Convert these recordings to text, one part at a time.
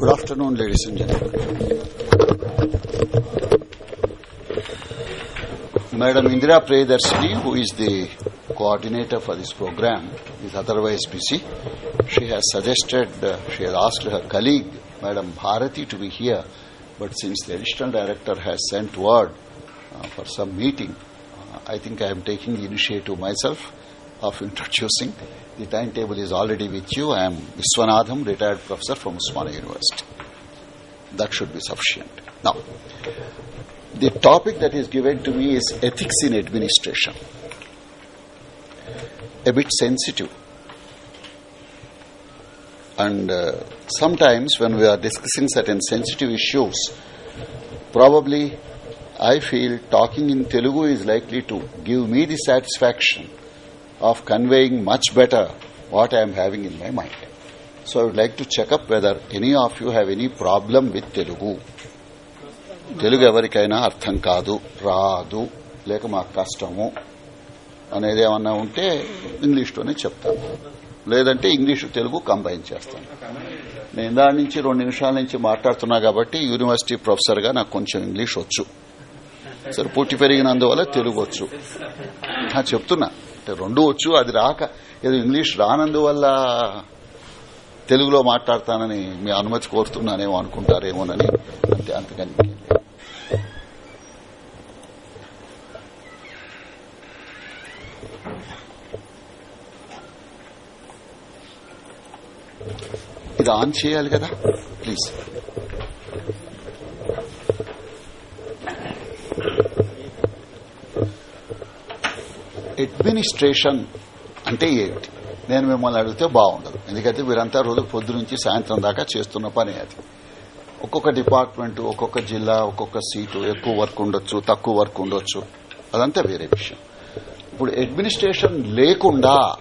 Good afternoon, ladies and gentlemen. Madam Indira Priyadarshini, who is the coordinator for this program, is otherwise busy. She has suggested, uh, she has asked her colleague, Madam Bharati, to be here, but since the additional director has sent word uh, for some meeting, uh, I think I am taking the initiative myself of introducing. The timetable is already with you. I am Viswanathan, retired professor from Usmania University. That should be sufficient. Now, the topic that is given to me is ethics in administration. A bit sensitive. And uh, sometimes when we are discussing certain sensitive issues, probably I feel talking in Telugu is likely to give me the satisfaction of conveying much better what I am having in my mind. So I would like to check up whether any of you have any problem with Telugu. Telugu ఎవరికైనా అర్థం కాదు. రాదు. లేక మాకు కష్టము అనేది ఏమన్నా ఉంటే ఇంగ్లీష్లోనే చెప్తాను. లేదంటే ఇంగ్లీష్ తెలుగు కంబైన్ చేస్తాను. నేను దాని నుంచి రెండు నిమిషాల నుంచి మాట్లాడుతున్నా కాబట్టి యూనివర్సిటీ ప్రొఫెసర్గా నాకు కొంచెం ఇంగ్లీష్ వచ్చు. సరే పుట్టి పెరిగినందువల్ల తెలుగు వచ్చు చెప్తున్నా. అంటే రెండు వచ్చు అది రాక. ఏదో ఇంగ్లీష్ రానందువల్ల తెలుగులో మాట్లాడతానని మీ అనుమతి కోరుతున్నానేమో అనుకుంటారేమోనని అంతే అంతకని ఇది ఆన్ చేయాలి కదా? ప్లీజ్. అడ్మినిస్ట్రేషన్ అంటే ఏంటి? నేను మిమ్మల్ని అడిగితే బాగుండదు. ఎందుకంటే మీరంతా రోజు పొద్దు నుంచి సాయంత్రం దాకా చేస్తున్న పని అది. ఒక్కొక్క డిపార్ట్మెంట్ ఒక్కొక్క జిల్లా ఒక్కొక్క సీటు ఎక్కువ వర్క్ ఉండొచ్చు తక్కువ వర్క్ ఉండొచ్చు. అదంతా వేరే విషయం. ఇప్పుడు అడ్మినిస్ట్రేషన్ లేకుండా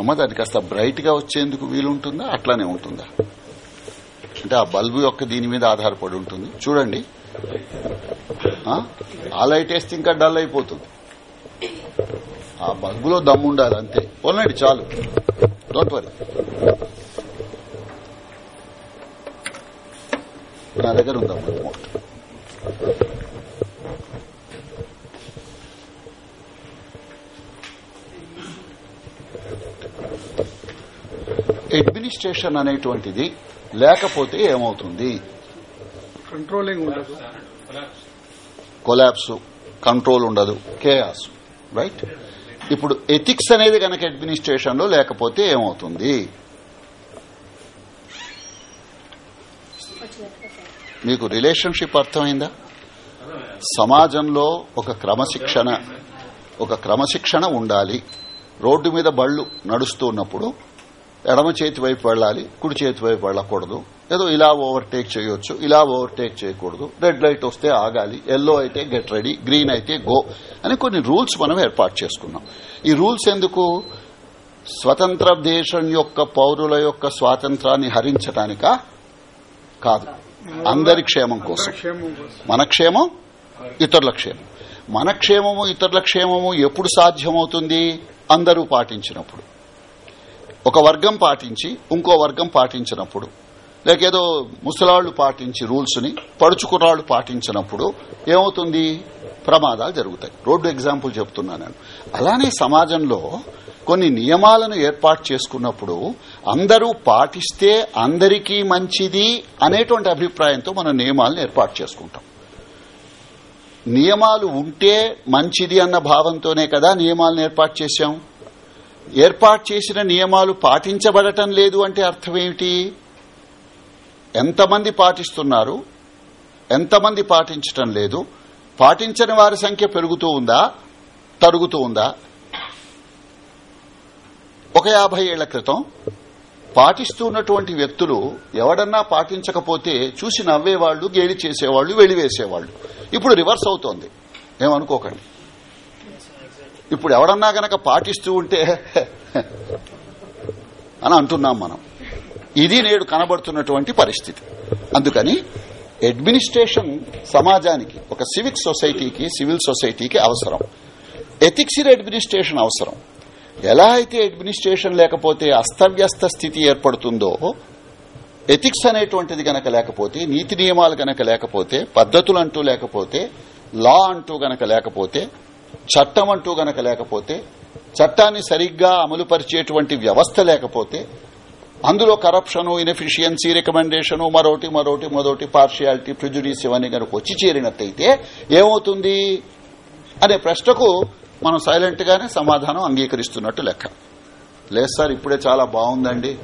అమ్మ దానికి కాస్త బ్రైట్గా వచ్చేందుకు వీలుంటుందా? అట్లానే ఉంటుందా? అంటే ఆ బల్బు యొక్క దీని మీద ఆధారపడి ఉంటుంది. చూడండి. ఆ లైట్ వేస్తే ఇంకా డల్ అయిపోతుంది. ఆ బల్బులో దమ్ము ఉండాలి అంతే. పోలండి చాలు. డోంట్ వరీ నా దగ్గర ఉందమ్మా రిమోట్. అడ్మినిస్ట్రేషన్ అనేటువంటిది లేకపోతే ఏమవుతుంది? కంట్రోలింగ్ ఉండదు. కొలాప్స్ కంట్రోల్ ఉండదు. కేయాస్ రైట్ ఇప్పుడు ఎథిక్స్ అనేది కనుక అడ్మినిస్ట్రేషన్లో లేకపోతే ఏమవుతుంది? మీకు రిలేషన్షిప్ అర్థమైందా? సమాజంలో ఒక క్రమశిక్షణ ఒక క్రమశిక్షణ ఉండాలి. రోడ్డు మీద బళ్ళు నడుస్తున్నప్పుడు ఎడమ చేతి వైపు వెళ్ళాలి కుడి చేతి వైపు వెళ్ళకూడదు. ఏదో ఇలా ఓవర్టేక్ చేయొచ్చు ఇలా ఓవర్టేక్ చేయకూడదు. రెడ్ లైట్ వస్తే ఆగాలి ఎల్లో అయితే గెట్ రెడీ గ్రీన్ అయితే గో అని కొన్ని రూల్స్ మనం ఏర్పాటు చేసుకున్నాం. ఈ రూల్స్ ఎందుకు? స్వతంత్ర దేశం యొక్క పౌరుల యొక్క స్వాతంత్రాన్ని హరించటానికా? కాదు. అందరి క్షేమం కోసం. క్షేమం కోసం. మన క్షేమం? ఇతరుల క్షేమం. మన క్షేమము ఇతరుల క్షేమము ఎప్పుడు సాధ్యమవుతుంది? అందరూ పాటించినప్పుడు. ఒక వర్గం పాటించి ఇంకో వర్గం పాటించినప్పుడు. లేకేదో ముసలాళ్ళు పాటించి రూల్స్ని పడుచుకురాళ్ళు పాటించినప్పుడు ఏమవుతుంది? ప్రమాదాలు జరుగుతాయి. రోడ్డు ఎగ్జాంపుల్ చెప్తున్నాను అలానే సమాజంలో కొన్ని నియమాలను ఏర్పాటు చేసుకున్నప్పుడు అందరూ పాటిస్తే అందరికీ మంచిది అనేటువంటి అభిప్రాయంతో మనం నియమాలను ఏర్పాటు చేసుకుంటాం. నియమాలు ఉంటే మంచిది అన్న భావంతోనే కదా నియమాలను ఏర్పాటు చేశాం. ఏర్పాటు చేసిన నియమాలు పాటించబడటం లేదు అంటే అర్థమేమిటి ఎంతమంది పాటిస్తున్నారు? ఎంతమంది పాటించటం లేదు? పాటించని వారి సంఖ్య పెరుగుతూ ఉందా? తరుగుతూ ఉందా? ఒక యాభై ఏళ్ళ క్రితం పాటిస్తున్నటువంటి వ్యక్తులు ఎవడన్నా పాటించకపోతే చూసి నవ్వేవాళ్ళు గేలి చేసేవాళ్ళు వెలివేసేవాళ్ళు ఇప్పుడు రివర్స్ అవుతోంది. ఏమనుకోకండి. ఇప్పుడు ఎవడన్నా గనక పాటిస్తూ ఉంటే అని అంటున్నాం మనం. ఇది నేడు కనబడుతున్నటువంటి పరిస్థితి. అందుకని అడ్మినిస్ట్రేషన్ సమాజానికి ఒక సివిక్ సొసైటీకి సివిల్ సొసైటీకి అవసరం. ఎథిక్స్ అడ్మినిస్ట్రేషన్ అవసరం. ఎలా అయితే అడ్మినిస్ట్రేషన్ లేకపోతే అస్తవ్యస్త స్థితి ఏర్పడుతుందో ఎథిక్స్ అనేటువంటిది గనక లేకపోతే నీతి నియమాలు గనక లేకపోతే పద్ధతులు అంటూ లేకపోతే లా అంటూ గనక లేకపోతే చట్టం అంటూ గనక లేకపోతే చట్టాన్ని సరిగ్గా అమలుపరిచేటువంటి వ్యవస్థ లేకపోతే అందులో కరప్షన్ ఇన్ఎఫిషియన్సీ రికమెండేషన్ మరోటి మరోటి మరోటి పార్షియాలిటీ ప్రిజుడీస్ ఇవన్నీ కనుక వచ్చి చేరినట్టయితే ఏమవుతుంది? అనే ప్రశ్నకు మనం సైలెంట్ గానే సమాధానం అంగీకరిస్తున్నట్టు లెక్క. లేదు సార్ ఇప్పుడే చాలా బాగుందండి.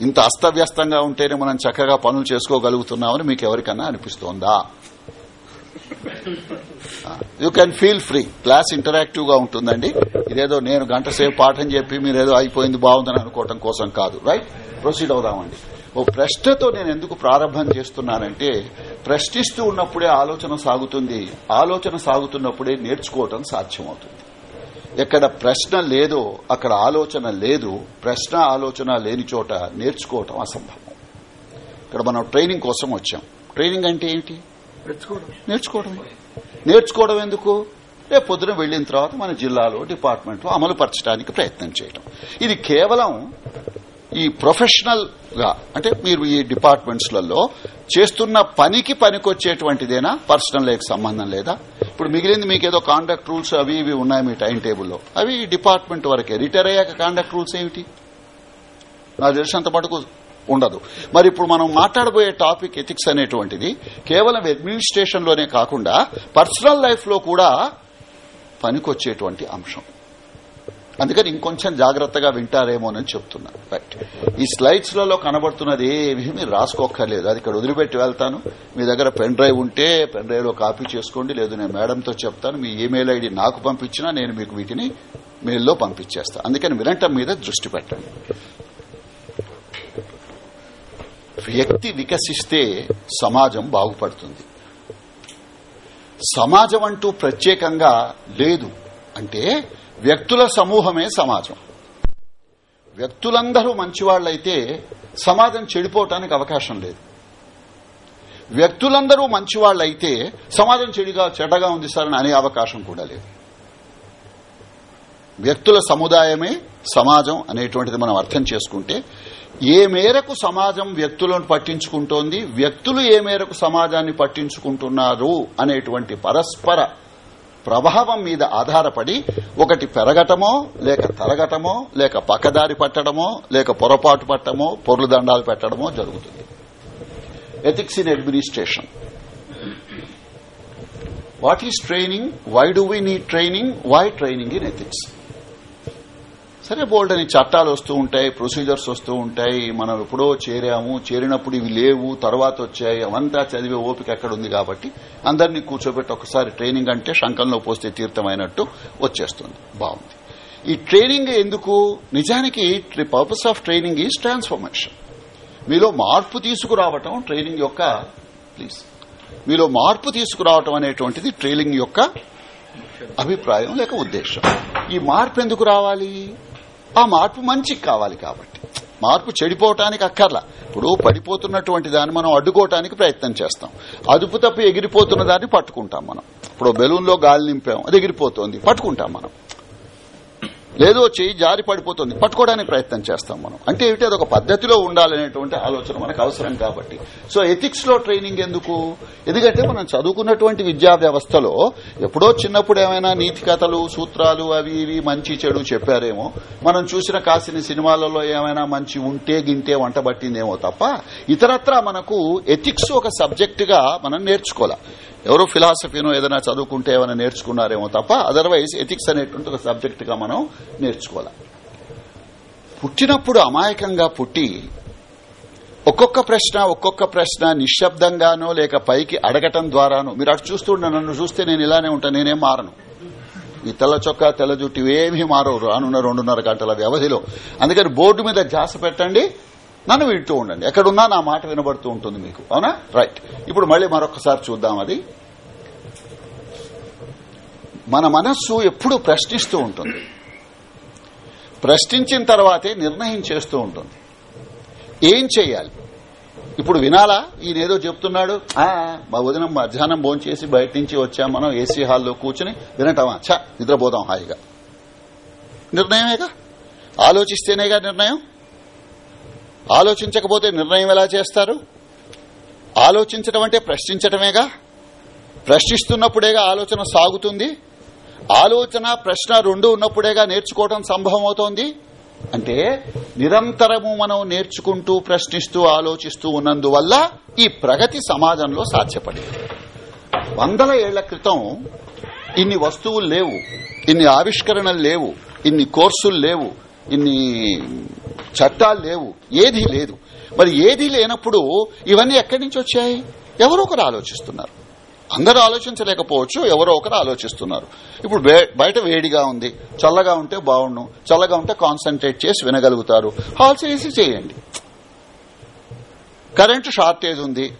ఇంత అస్తవ్యస్తంగా ఉంటేనే మనం చక్కగా పనులు చేసుకోగలుగుతున్నామని మీకు ఎవరికన్నా అనిపిస్తోందా? You can feel free class ఇంటరాక్టివ్గా ఉంటుందండి. ఇదేదో నేను గంట సేపు పాఠం చెప్పి మీరేదో అయిపోయింది బాగుందని అనుకోవటం కోసం కాదు రైట్ ప్రొసీడ్ అవుదామండి. ఓ ప్రశ్నతో నేను ఎందుకు ప్రారంభం చేస్తున్నానంటే ప్రశ్నిస్తూ ఉన్నప్పుడే ఆలోచన సాగుతుంది. ఆలోచన సాగుతున్నప్పుడే నేర్చుకోవటం సాధ్యమవుతుంది. ఎక్కడ ప్రశ్న లేదో అక్కడ ఆలోచన లేదు ప్రశ్న ఆలోచన లేని చోట నేర్చుకోవటం అసంభవం. ఇక్కడ మనం ట్రైనింగ్ కోసం వచ్చాం. ట్రైనింగ్ అంటే ఏంటి నేర్చుకోవడం నేర్చుకోవడం ఎందుకు? రేపు పొద్దున వెళ్ళిన తర్వాత మన జిల్లాలో డిపార్ట్మెంట్లో అమలు పరచడానికి ప్రయత్నం చేయడం ఇది కేవలం ఈ ప్రొఫెషనల్గా అంటే మీరు ఈ డిపార్ట్మెంట్స్లలో చేస్తున్న పనికి పనికొచ్చేటువంటిదేనా? పర్సనల్ లైఫ్ సంబంధం లేదా? ఇప్పుడు మిగిలింది మీకు ఏదో కాండక్ట్ రూల్స్ అవి ఇవి ఉన్నాయి మీ టైం టేబుల్లో అవి డిపార్ట్మెంట్ వరకే. రిటైర్ అయ్యాక కాండక్ట్ రూల్స్ ఏమిటి? నాకు తెలిసినంత మటుకు ఉండదు. మరి ఇప్పుడు మనం మాట్లాడబోయే టాపిక్ ఎథిక్స్ అనేటువంటిది కేవలం అడ్మినిస్ట్రేషన్లోనే కాకుండా పర్సనల్ లైఫ్లో కూడా పనికొచ్చేటువంటి అంశం. అందుకని ఇంకొంచెం జాగ్రత్తగా వింటారేమోనని చెప్తున్నా. రైట్ ఈ స్లైడ్స్లలో కనబడుతున్నది ఏమీ మీరు రాసుకోక్కర్లేదు. అది ఇక్కడ వదిలిపెట్టి వెళ్తాను. మీ దగ్గర పెన్ డ్రైవ్ ఉంటే పెన్ డ్రైవ్లో కాపీ చేసుకోండి. లేదు నేను మేడంతో చెప్తాను. మీ ఈమెయిల్ ఐడి నాకు పంపించినా నేను మీకు వీటిని మెయిల్లో పంపించేస్తాను అందుకని వినటం మీద దృష్టి పెట్టండి. వ్యక్తి వికసిస్తే సమాజం బాగుపడుతుంది. సమాజం అంటూ ప్రత్యేకంగా లేదు అంటే వ్యక్తుల సమూహమే సమాజం. వ్యక్తులందరూ మంచివాళ్ళైతే సమాజం చెడిపోవటానికి అవకాశం లేదు. వ్యక్తులందరూ మంచివాళ్ళైతే సమాజం చెడుగా చెడ్డగా ఉంది సార్ అనే అవకాశం కూడా లేదు. వ్యక్తుల సముదాయమే సమాజం అనేటువంటిది మనం అర్థం చేసుకుంటే ఏ మేరకు సమాజం వ్యక్తులను పట్టించుకుంటోంది వ్యక్తులు ఏ మేరకు సమాజాన్ని పట్టించుకుంటున్నారు అనేటువంటి పరస్పర ప్రభావం మీద ఆధారపడి ఒకటి పెరగటమో లేక తరగటమో లేక పక్కదారి పట్టడమో లేక పొరపాటు పట్టడమో పొరులు దండాలు పెట్టడమో జరుగుతుంది. Ethics in administration what is training why do we need training why training in ethics సరే బోల్డ్ అని చట్టాలు వస్తూ ఉంటాయి ప్రొసీజర్స్ వస్తూ ఉంటాయి మనం ఎప్పుడో చేరాము చేరినప్పుడు ఇవి లేవు తర్వాత వచ్చాయి అవంతా చదివే ఓపిక ఎక్కడ ఉంది కాబట్టి అందరినీ కూర్చోబెట్టి ఒకసారి ట్రైనింగ్ అంటే శంఖంలో పోస్తే తీర్థమైనట్టు వచ్చేస్తుంది. బాగుంది. ఈ ట్రైనింగ్ ఎందుకు? నిజానికి purpose of training is transformation. మీలో మార్పు తీసుకురావటం ట్రైనింగ్ యొక్క ప్లీజ్ మీలో మార్పు తీసుకురావటం అనేటువంటిది ట్రైనింగ్ యొక్క అభిప్రాయం లేక ఉద్దేశం. ఈ మార్పు ఎందుకు రావాలి? ఆ మార్పు మంచికి కావాలి కాబట్టి. మార్పు చెడిపోవటానికి అక్కర్లా. ఇప్పుడు పడిపోతున్నటువంటి దాన్ని మనం అడ్డుకోవటానికి ప్రయత్నం చేస్తాం. అదుపు తప్పి ఎగిరిపోతున్న దాన్ని పట్టుకుంటాం మనం. ఇప్పుడు బెలూన్లో గాలి నింపాం అది ఎగిరిపోతోంది పట్టుకుంటాం మనం. లేదో చేయి జారి పడిపోతుంది. పట్టుకోవడానికి ప్రయత్నం చేస్తాం మనం. అంటే ఏమిటి? అదొక పద్ధతిలో ఉండాలనేటువంటి ఆలోచన మనకు అవసరం కాబట్టి. సో ఎథిక్స్లో ట్రైనింగ్ ఎందుకు? ఎందుకంటే మనం చదువుకున్నటువంటి విద్యా వ్యవస్థలో ఎప్పుడో చిన్నప్పుడు ఏమైనా నీతి కథలు సూత్రాలు అవి ఇవి మంచి చెడు చెప్పారేమో. మనం చూసిన కాసిన సినిమాలలో ఏమైనా మంచి ఉంటే గింటే వంట పట్టిందేమో తప్ప ఇతరత్రా మనకు ఎథిక్స్ ఒక సబ్జెక్ట్గా మనం నేర్చుకోవాలి. ఎవరో ఫిలాసఫీనో ఏదైనా చదువుకుంటే ఏమైనా నేర్చుకున్నారేమో తప్ప అదర్వైజ్ ఎథిక్స్ అనేటువంటి ఒక సబ్జెక్ట్గా మనం నేర్చుకోవాలి. పుట్టినప్పుడు అమాయకంగా పుట్టి ఒక్కొక్క ప్రశ్న ఒక్కొక్క ప్రశ్న నిశ్శబ్దంగానో లేక పైకి అడగటం ద్వారానో మీరు అటు చూస్తుండ నన్ను చూస్తే నేను ఇలానే ఉంటాను నేనేం మారను. ఈ తెల్ల చొక్కా తెల్ల జుట్టు ఏమీ మారవు రానున్న రెండున్నర గంటల వ్యవధిలో. అందుకని బోర్డు మీద జాస పెట్టండి నన్ను వింటూ ఉండండి. ఎక్కడున్నా నా మాట వినబడుతూ ఉంటుంది మీకు. అవునా? రైట్ ఇప్పుడు మళ్ళీ మరొకసారి చూద్దాం అది. మన మనస్సు ఎప్పుడు ప్రశ్నిస్తూ ఉంటుంది. ప్రశ్నించిన తర్వాతే నిర్ణయం చేస్తూ ఉంటుంది. ఏం చేయాలి? ఇప్పుడు వినాలా? ఈయనేదో చెప్తున్నాడు. మా వదిన మధ్యాహ్నం భోంచేసి బయట నుంచి వచ్చాం మనం ఏసీ హాల్లో కూర్చుని వినటమా? చ నిద్రపోదాం హాయిగా. నిర్ణయమేగా? ఆలోచిస్తేనేగా నిర్ణయం? ఆలోచించకపోతే నిర్ణయం ఎలా చేస్తారు? ఆలోచించడం అంటే ప్రశ్నించటమేగా? ప్రశ్నిస్తున్నప్పుడేగా ఆలోచన సాగుతుంది? ఆలోచన ప్రశ్న రెండు ఉన్నప్పుడేగా నేర్చుకోవడం సంభవం అవుతోంది అంటే నిరంతరము మనం నేర్చుకుంటూ ప్రశ్నిస్తూ ఆలోచిస్తూ ఉన్నందువల్ల ఈ ప్రగతి సమాజంలో సాధ్యపడింది. వందల ఏళ్ళ క్రితం ఇన్ని వస్తువులు లేవు ఇన్ని ఆవిష్కరణలు లేవు ఇన్ని కోర్సులు లేవు ఇన్ని చట్టాలు లేవు ఏదీ లేదు. మరి ఏదీ లేనప్పుడు ఇవన్నీ ఎక్కడి నుంచి వచ్చాయి? ఎవరో ఒకరు ఆలోచిస్తున్నారు. అందరూ ఆలోచించలేకపోవచ్చు ఎవరో ఒకరు ఆలోచిస్తున్నారు. ఇప్పుడు బయట వేడిగా ఉంది చల్లగా ఉంటే బాగుండు చల్లగా ఉంటే కాన్సన్ట్రేట్ చేసి వినగలుగుతారు. హాల్స్ వేసి చేయండి. కరెంటు షార్టేజ్ ఉంది.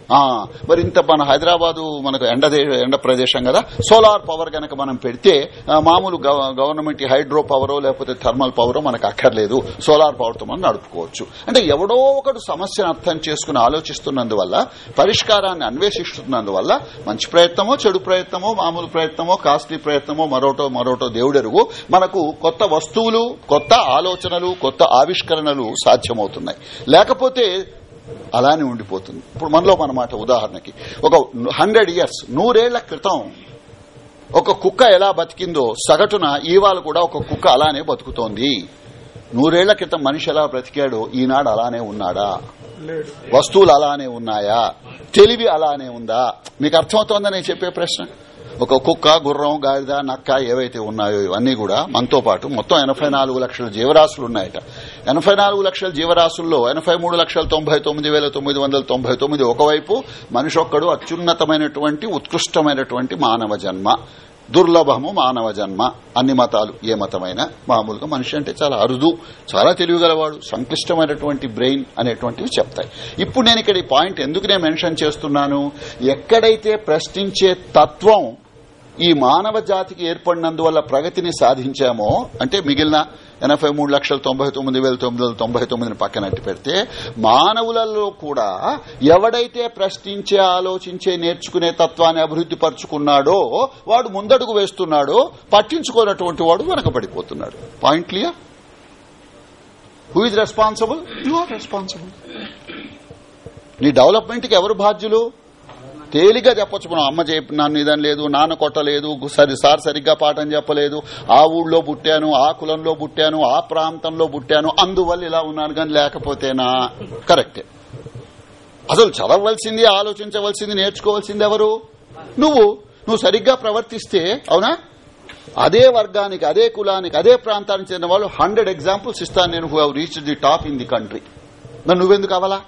మరి ఇంత మన హైదరాబాదు మనకు ఎండ ఎండ ప్రదేశం కదా సోలార్ పవర్ గనక మనం పెడితే మామూలు గవర్నమెంట్ హైడ్రో పవరో లేకపోతే థర్మల్ పవరో మనకు అక్కర్లేదు. సోలార్ పవర్తో మనం నడుపుకోవచ్చు. అంటే ఎవడో ఒకడు సమస్యను అర్థం చేసుకుని ఆలోచిస్తున్నందువల్ల పరిష్కారాన్ని అన్వేషిస్తున్నందువల్ల మంచి ప్రయత్నమో చెడు ప్రయత్నమో మామూలు ప్రయత్నమో కాస్ట్లీ ప్రయత్నమో మరోటో మరోటో దేవుడెరుగు మనకు కొత్త వస్తువులు కొత్త ఆలోచనలు కొత్త ఆవిష్కరణలు సాధ్యమవుతున్నాయి. లేకపోతే అలానే ఉండిపోతుంది. ఇప్పుడు మనలో మనమాట ఉదాహరణకి ఒక హండ్రెడ్ ఇయర్స్ నూరేళ్ళ క్రితం ఒక కుక్క ఎలా బతికిందో సగటున ఇవాళ కూడా ఒక కుక్క అలానే బతుకుతోంది. నూరేళ్ళ క్రితం మనిషి ఎలా బ్రతికాడో ఈనాడు అలానే ఉన్నాడా? వస్తువులు అలానే ఉన్నాయా? తెలివి అలానే ఉందా? మీకు అర్థమవుతోందని నేను చెప్పే ప్రశ్న? ఒక కుక్క గుర్రం గాడిద నక్క ఏవైతే ఉన్నాయో ఇవన్నీ కూడా మనతో పాటు మొత్తం ఎనభై నాలుగు లక్షల జీవరాశులు ఉన్నాయట. ఎనభై నాలుగు లక్షల జీవరాశుల్లో ఎనభై మూడు లక్షల తొంభై తొమ్మిది వేల తొమ్మిది వందల తొంభై తొమ్మిది ఒకవైపు మనిషొక్కడు అత్యున్నతమైనటువంటి ఉత్కృష్టమైనటువంటి మానవ జన్మ దుర్లభము మానవ జన్మ. అన్ని మతాలు ఏ మతమైనా మామూలుగా మనిషి అంటే చాలా అరుదు చాలా తెలివిగలవాడు సంక్లిష్టమైనటువంటి బ్రెయిన్ అనేటువంటివి చెప్తాయి. ఇప్పుడు నేను ఇక్కడ ఈ పాయింట్ ఎందుకు నేను మెన్షన్ చేస్తున్నాను? ఎక్కడైతే ప్రశ్నించే తత్వం ఈ మానవ జాతికి ఏర్పడినందువల్ల ప్రగతిని సాధించామో అంటే మిగిలిన ఎనభై మూడు లక్షల తొంభై తొమ్మిది వేల తొమ్మిది వందల తొంభై తొమ్మిదిని పక్కనట్టు పెడితే మానవులలో కూడా ఎవడైతే ప్రశ్నించే ఆలోచించే నేర్చుకునే తత్వాన్ని అభివృద్ది పరుచుకున్నాడో వాడు ముందడుగు వేస్తున్నాడో పట్టించుకోనటువంటి వాడు వెనకబడిపోతున్నాడు. Point clear who is responsible you are responsible నీ డెవలప్మెంట్కి ఎవరు బాధ్యులు? తేలిగా చెప్పొచ్చు. మనం అమ్మ చెప్పి నన్ను ఇదని లేదు నాన్న కొట్టలేదు సరి సార్ సరిగ్గా పాఠం చెప్పలేదు ఆ ఊళ్ళో పుట్టాను ఆ కులంలో పుట్టాను ఆ ప్రాంతంలో పుట్టాను అందువల్ల ఇలా ఉన్నాను కానీ లేకపోతేనా? కరెక్టే. అసలు చదవలసింది ఆలోచించవలసింది నేర్చుకోవాల్సింది ఎవరు? నువ్వు. నువ్వు సరిగ్గా ప్రవర్తిస్తే అవునా? అదే వర్గానికి అదే కులానికి అదే ప్రాంతానికి చెందిన వాళ్ళు హండ్రెడ్ ఎగ్జాంపుల్స్ ఇస్తాను నేను who have reach the top in the country నన్ను నువ్వెందుకు అవ్వాలా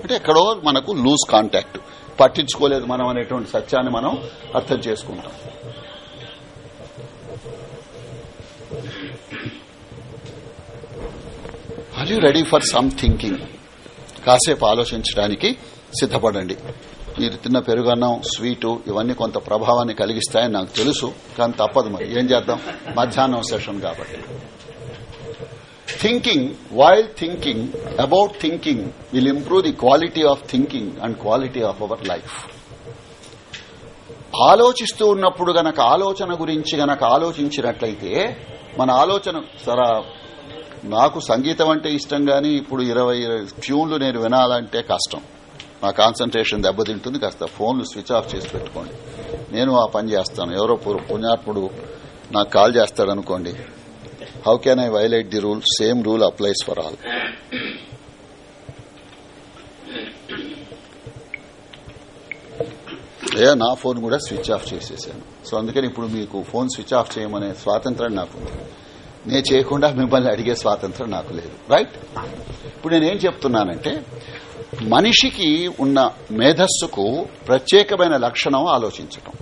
అంటే ఎక్కడో మనకు లూజ్ కాంటాక్ట్ పట్టించుకోలేదు మనం అనేటువంటి సత్యాన్ని మనం అర్థం చేసుకుంటాం. Are you ready for some thinking కాసేపు ఆలోచించడానికి సిద్ధపడండి. మీరు తిన్న పెరుగన్నం స్వీటు ఇవన్నీ కొంత ప్రభావాన్ని కలిగిస్తాయని నాకు తెలుసు కానీ తప్పదు మరి. ఏం చేద్దాం? మధ్యాహ్నం సెషన్ కాబట్టి. Thinking wild thinking about thinking will improve the quality of thinking and quality of our life ఆలోచిస్తూ ఉన్నప్పుడు గనక ఆలోచన గురించి గనక ఆలోచించినట్లయితే మన ఆలోచన సరా నాకు సంగీతం అంటే ఇష్టం గాని ఇప్పుడు ఇరవై ట్యూన్లు నేను వినాలంటే కష్టం. నా కాన్సన్ట్రేషన్ దెబ్బతింటుంది కాస్త ఫోన్లు స్విచ్ ఆఫ్ చేసి పెట్టుకోండి. నేను ఆ పని చేస్తాను. ఎవరో పుణ్యాత్ముడు నాకు call చేస్తాడనుకోండి how can I violate the rule same rule applies for all ఏ నా ఫోన్ కూడా స్విచ్ ఆఫ్ చేసేసాను. సో అందుకని ఇప్పుడు మీకు ఫోన్ స్విచ్ ఆఫ్ చేయమనే స్వాతంత్రం నాకు నేను చేయకుండా మిమ్మల్ని అడిగే స్వాతంత్రం నాకు లేదు. రైట్ ఇప్పుడు నేనేం చెప్తున్నానంటే మనిషికి ఉన్న మేధస్సుకు ప్రత్యేకమైన లక్షణం ఆలోచించటం.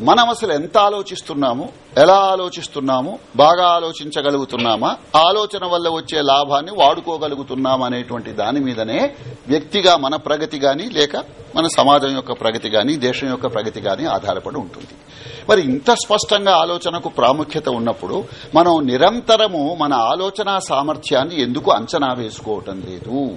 మనం అసలు ఎంత ఆలోచిస్తున్నాము ఎలా ఆలోచిస్తున్నాము బాగా ఆలోచించగలుగుతున్నామా ఆలోచన వల్ల వచ్చే లాభాన్ని వాడుకోగలుగుతున్నామా అనేటువంటి దాని మీదనే వ్యక్తిగా మన ప్రగతి గాని లేక మన సమాజం యొక్క ప్రగతి గాని దేశం యొక్క ప్రగతి గాని ఆధారపడి ఉంటుంది. మరి ఇంత స్పష్టంగా ఆలోచనకు ప్రాముఖ్యత ఉన్నప్పుడు మనం నిరంతరము మన ఆలోచన సామర్థ్యాన్ని ఎందుకు అంచనా వేసుకోవటం లేదు?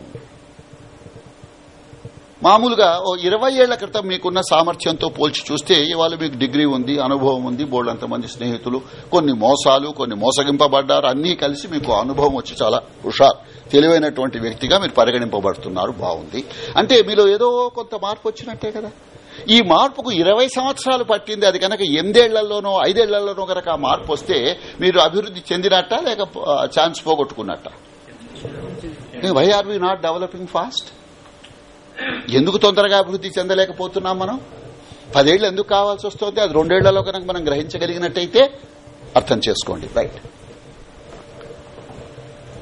మామూలుగా ఓ ఇరవై ఏళ్ళ క్రితం మీకున్న సామర్థ్యంతో పోల్చి చూస్తే ఇవాళ మీకు డిగ్రీ ఉంది అనుభవం ఉంది బోల్డంత మంది స్నేహితులు కొన్ని మోసాలు కొన్ని మోసగింపబడ్డారు అన్నీ కలిసి మీకు అనుభవం వచ్చి చాలా హుషార్. తెలివైనటువంటి వ్యక్తిగా మీరు పరిగణింపబడుతున్నారు బాగుంది. అంటే మీలో ఏదో కొంత మార్పు వచ్చినట్టే కదా. ఈ మార్పుకు ఇరవై సంవత్సరాలు పట్టింది అది కనుక ఎనిమిదేళ్ళలోనో ఐదేళ్ళలోనో కనుక ఆ మార్పు వస్తే మీరు అభివృద్ధి చెందినట్ట లేక chance పోగొట్టుకున్నట్ట? Why are we not developing fast ఎందుకు తొందరగా అభివృద్ధి చెందలేకపోతున్నాం మనం? పదేళ్ళు ఎందుకు కావాల్సి వస్తుంది? అది రెండేళ్ళలో కనుక మనం గ్రహించగలిగినట్టయితే అర్థం చేసుకోండి. రైట్.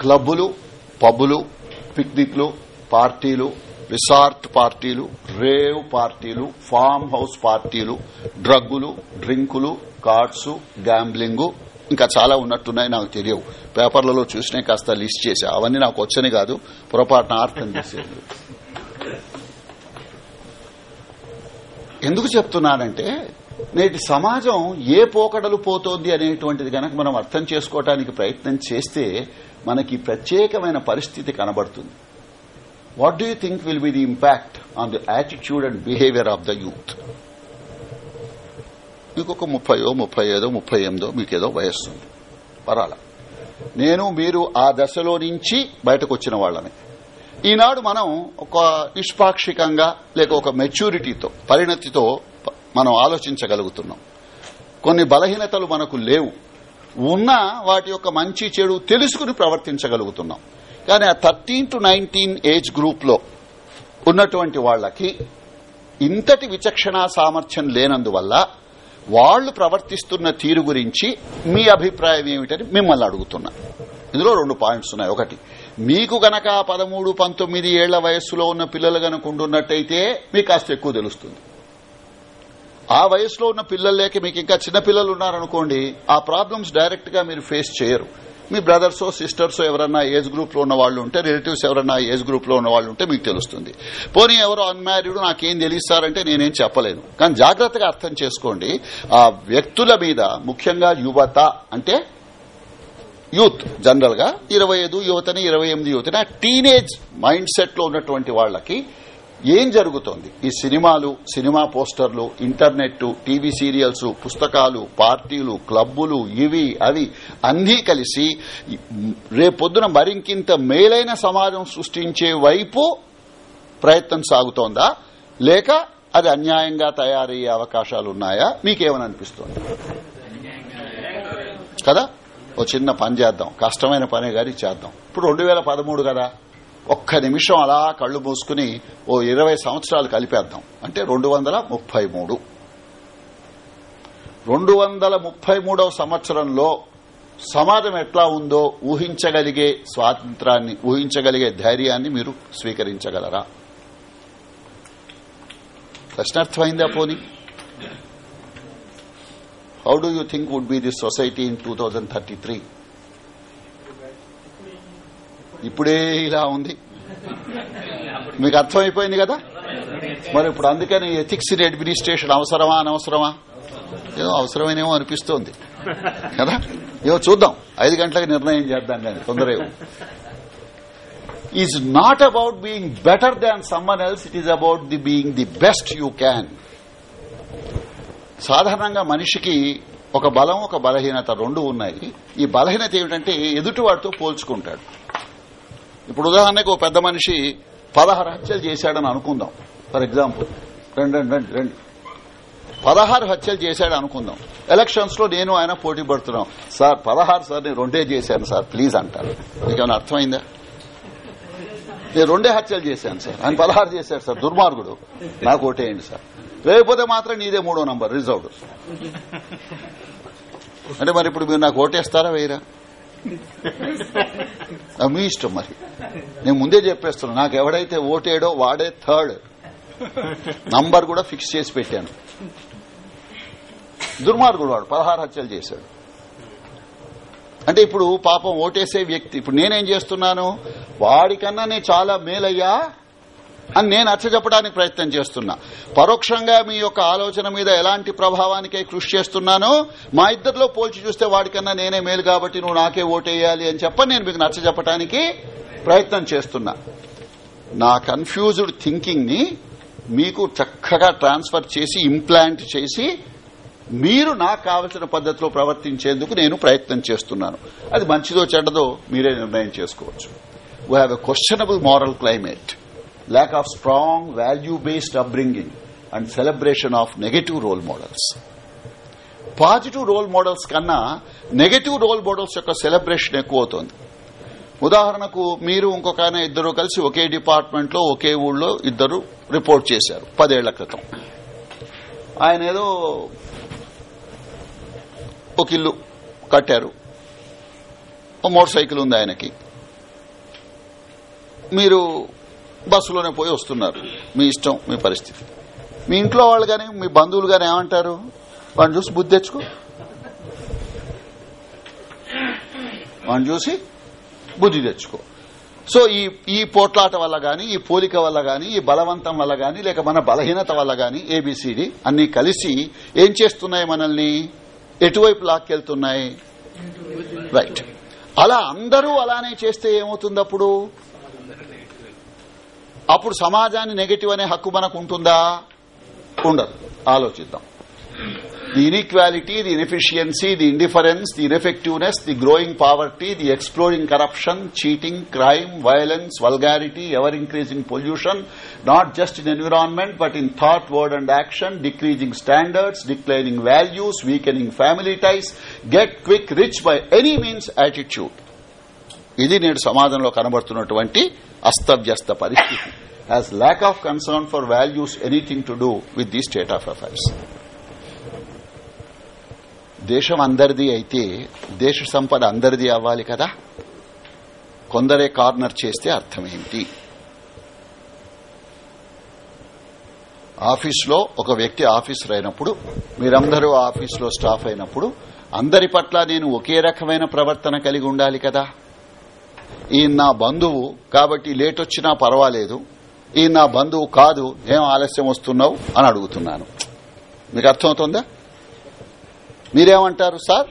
క్లబ్బులు పబ్బులు పిక్నిక్లు పార్టీలు రిసార్ట్ పార్టీలు రేవ్ పార్టీలు ఫామ్ హౌస్ పార్టీలు డ్రగ్గులు డ్రింకులు కార్డ్స్ గ్యాంబ్లింగ్ ఇంకా చాలా ఉన్నట్టున్నాయి నాకు తెలియవు. పేపర్లలో చూసినా కాస్త లిస్ట్ చేశా. అవన్నీ నాకు వచ్చని కాదు. పొరపాటున అర్థం చేసేది ఎందుకు చెప్తున్నానంటే నేటి సమాజం ఏ పోకడలు పోతోంది అనేటువంటిది గనక మనం అర్థం చేసుకోవటానికి ప్రయత్నం చేస్తే మనకి ప్రత్యేకమైన పరిస్థితి కనబడుతుంది. What do you think will be the impact on the attitude and behaviour of the youth మీకు ఒక ముప్పయో ముప్పై ఐదో ముప్పై ఎనిమిదో మీకేదో వయస్సు ఉంది. పరాల నేను మీరు ఆ దశలో నుంచి బయటకు వచ్చిన వాళ్ళని ఈనాడు మనం ఒక నిష్పాక్షికంగా లేక ఒక మెచ్యూరిటీతో పరిణతితో మనం ఆలోచించగలుగుతున్నాం. కొన్ని బలహీనతలు మనకు లేవు. ఉన్నా వాటి యొక్క మంచి చెడు తెలుసుకుని ప్రవర్తించగలుగుతున్నాం. కానీ ఆ థర్టీన్ టు నైన్టీన్ ఏజ్ గ్రూప్లో ఉన్నటువంటి వాళ్ళకి ఇంతటి విచక్షణ సామర్థ్యం లేనందువల్ల వాళ్ళు ప్రవర్తిస్తున్న తీరు గురించి మీ అభిప్రాయం ఏమిటని మిమ్మల్ని అడుగుతున్నా. ఇందులో రెండు పాయింట్స్ ఉన్నాయి. ఒకటి మీకు గనక పదమూడు పంతొమ్మిది ఏళ్ళ వయస్సులో ఉన్న పిల్లలు గనక ఉండున్నట్టయితే మీకు కాస్త ఎక్కువ తెలుస్తుంది. ఆ వయసులో ఉన్న పిల్లలేక మీకు ఇంకా చిన్న పిల్లలు ఉన్నారనుకోండి ఆ ప్రాబ్లమ్స్ డైరెక్ట్గా మీరు ఫేస్ చేయరు. మీ బ్రదర్స్ సిస్టర్స్ ఎవరన్నా ఏజ్ గ్రూప్లో ఉన్న వాళ్ళు ఉంటే రిలేటివ్స్ ఎవరన్నా ఏజ్ గ్రూప్లో ఉన్న వాళ్ళు ఉంటే మీకు తెలుస్తుంది. పోనీ ఎవరో అన్మ్యారీడ్ నాకేం తెలిస్తారంటే నేనేం చెప్పలేను. కానీ జాగ్రత్తగా అర్థం చేసుకోండి ఆ వ్యక్తుల మీద ముఖ్యంగా యువత అంటే యూత్ జనరల్గా ఇరవై ఐదు యువతని ఇరవై ఎనిమిది యువతని ఆ టీనేజ్ మైండ్ సెట్లో ఉన్నటువంటి వాళ్ళకి ఏం జరుగుతోంది? ఈ సినిమాలు సినిమా పోస్టర్లు ఇంటర్నెట్ టీవీ సీరియల్స్ పుస్తకాలు పార్టీలు క్లబ్బులు ఇవి అవి అన్నీ కలిసి రేపొద్దున మరింకింత మేలైన సమాజం సృష్టించే వైపు ప్రయత్నం సాగుతోందా? లేక అది అన్యాయంగా తయారయ్యే అవకాశాలు ఉన్నాయా మీకేమని అనిపిస్తోంది కదా? ఓ చిన్న పని చేద్దాం. కష్టమైన పనే గారి చేద్దాం. ఇప్పుడు రెండు వేల పదమూడు కదా. ఒక్క నిమిషం అలా కళ్ళు మూసుకుని ఓ ఇరవై సంవత్సరాలు కలిపేద్దాం. అంటే రెండు వందల ముప్పై మూడు. రెండు వందల ముప్పై మూడవ సంవత్సరంలో సమాజం ఎట్లా ఉందో ఊహించగలిగే స్వాతంత్రాన్ని ఊహించగలిగే ధైర్యాన్ని మీరు స్వీకరించగలరా? ప్రశ్నార్థమైందా పోనీ? How do you think would be this society in two thousand thirty three ఇప్పుడే ఇలా ఉంది. మీకు అర్థమైపోయింది కదా? మరి ఇప్పుడు అందుకని ఎథిక్స్ ఇన్ అడ్మినిస్ట్రేషన్ అవసరమా అనవసరమా? ఏదో అవసరమైనేమో అనిపిస్తోంది. కదా? ఏదో చూద్దాం. ఐదు గంటలకు నిర్ణయం చేద్దాం కానీ తొందర is not about being better than someone else it is about the being the best you can సాధారణంగా మనిషికి ఒక బలం ఒక బలహీనత రెండు ఉన్నాయి. ఈ బలహీనత ఏమిటంటే ఎదుటివాడితో పోల్చుకుంటాడు. ఇప్పుడు ఉదాహరణకు ఒక పెద్ద మనిషి పదహారు హత్యలు చేశాడని అనుకుందాం. For example. రెండు రెండు రెండు రెండు. పదహారు హత్యలు చేశాడు అనుకుందాం. ఎలక్షన్స్లో నేను ఆయన పోటీ పడుతున్నాం. సార్ పదహారు సార్ నేను రెండే చేశాను సార్ ప్లీజ్ అంటారు. మీకేమైనా అర్థమైందా? నేను రెండే హత్యలు చేశాను సార్. ఆయన పదహారు చేశాడు సార్ దుర్మార్గుడు. నాకు ఓటేయండి సార్. లేకపోతే మాత్రం నీదే మూడో నంబర్ రిజర్వ్డ్ అంటే మరి ఇప్పుడు మీరు నాకు ఓటేస్తారా వేయరా? మీ ఇష్టం మరి. నేను ముందే చెప్పేస్తున్నా నాకు ఎవడైతే ఓటేడో వాడే థర్డ్. నంబర్ కూడా ఫిక్స్ చేసి పెట్టాను. దుర్మార్గుడు వాడు పదహారు హత్యలు చేశాడు. అంటే ఇప్పుడు పాపం ఓటేసే వ్యక్తి. ఇప్పుడు నేనేం చేస్తున్నాను? వాడికన్నా నేను చాలా మేలయ్యా. అని నేను అచ్చ చెప్పడానికి ప్రయత్నం చేస్తున్నా. పరోక్షంగా మీ యొక్క ఆలోచన మీద ఎలాంటి ప్రభావానికై కృషి చేస్తున్నానో మా ఇద్దరిలో పోల్చి చూస్తే వాడికన్నా నేనే మేలు కాబట్టి నువ్వు నాకే ఓటేయాలి అని చెప్పని నేను మీకు నచ్చ చెప్పడానికి ప్రయత్నం చేస్తున్నా. నా కన్ఫ్యూజ్డ్ థింకింగ్ని మీకు చక్కగా ట్రాన్స్ఫర్ చేసి ఇంప్లాంట్ చేసి మీరు నాకు కావలసిన పద్దతిలో ప్రవర్తించేందుకు నేను ప్రయత్నం చేస్తున్నాను. అది మంచిదో చెడ్డదో మీరే నిర్ణయం చేసుకోవచ్చు. We have a questionable moral climate lack of strong value-based upbringing and celebration of negative role models. Positive role models కన్నా నెగటివ్ రోల్ మోడల్స్ యొక్క సెలబ్రేషన్ ఎక్కువ అవుతుంది. ఉదాహరణకు మీరు ఇంకొక ఆయన ఇద్దరు కలిసి ఒకే డిపార్ట్మెంట్లో ఒకే ఊళ్ళో ఇద్దరు రిపోర్ట్ చేశారు పదేళ్ళ క్రితం. ఆయన ఏదో ఒక ఇల్లు కట్టారు. ఓ మోటార్ సైకిల్ ఉంది ఆయనకి. మీరు బస్సులోనే పోయి వస్తున్నారు. మీ ఇష్టం మీ పరిస్థితి. మీ ఇంట్లో వాళ్ళు కానీ మీ బంధువులు కానీ ఏమంటారు? వాడిని చూసి బుద్ధి తెచ్చుకో. వాడిని చూసి బుద్ధి తెచ్చుకో. సో ఈ ఈ పోట్లాట వల్ల గాని ఈ పోలిక వల్ల గాని ఈ బలవంతం వల్ల గాని లేక మన బలహీనత వల్ల గాని ఏబిసిడి అన్ని కలిసి ఏం చేస్తున్నాయి మనల్ని? ఎటువైపు లాక్కెళ్తున్నాయి? రైట్ అలా అందరూ అలానే చేస్తే ఏమవుతుంది అప్పుడు? అప్పుడు సమాజాన్ని నెగటివ్ అనే హక్కు మనకు ఉంటుందా ఉండదు. ఆలోచిద్దాం. The inequality the inefficiency the indifference the ineffectiveness the growing poverty the exploring corruption cheating crime violence vulgarity ever increasing pollution not just in environment but in thought word and action decreasing standards declining values weakening family ties get quick rich by any means attitude ఇది నేడు సమాజంలో కనబడుతున్నటువంటి అస్తవ్యస్త పరిస్థితి. Has lack of concern for values anything to do with the state of affairs దేశం అందరిది అయితే దేశ సంపద అందరిది అవ్వాలి కదా? కొందరే కార్నర్ చేస్తే అర్థమేంటి? ఆఫీస్లో ఒక వ్యక్తి ఆఫీసర్ అయినప్పుడు మీరందరూ ఆఫీస్లో స్టాఫ్ అయినప్పుడు అందరి పట్ల నేను ఒకే రకమైన ప్రవర్తన కలిగి ఉండాలి కదా? ఈయన నా బంధువు కాబట్టి లేట్ వచ్చినా పర్వాలేదు. ఈయన నా బంధువు కాదు ఏం ఆలస్యం వస్తున్నావు అని అడుగుతున్నాను. మీకు అర్థమవుతుందా? మీరేమంటారు సార్?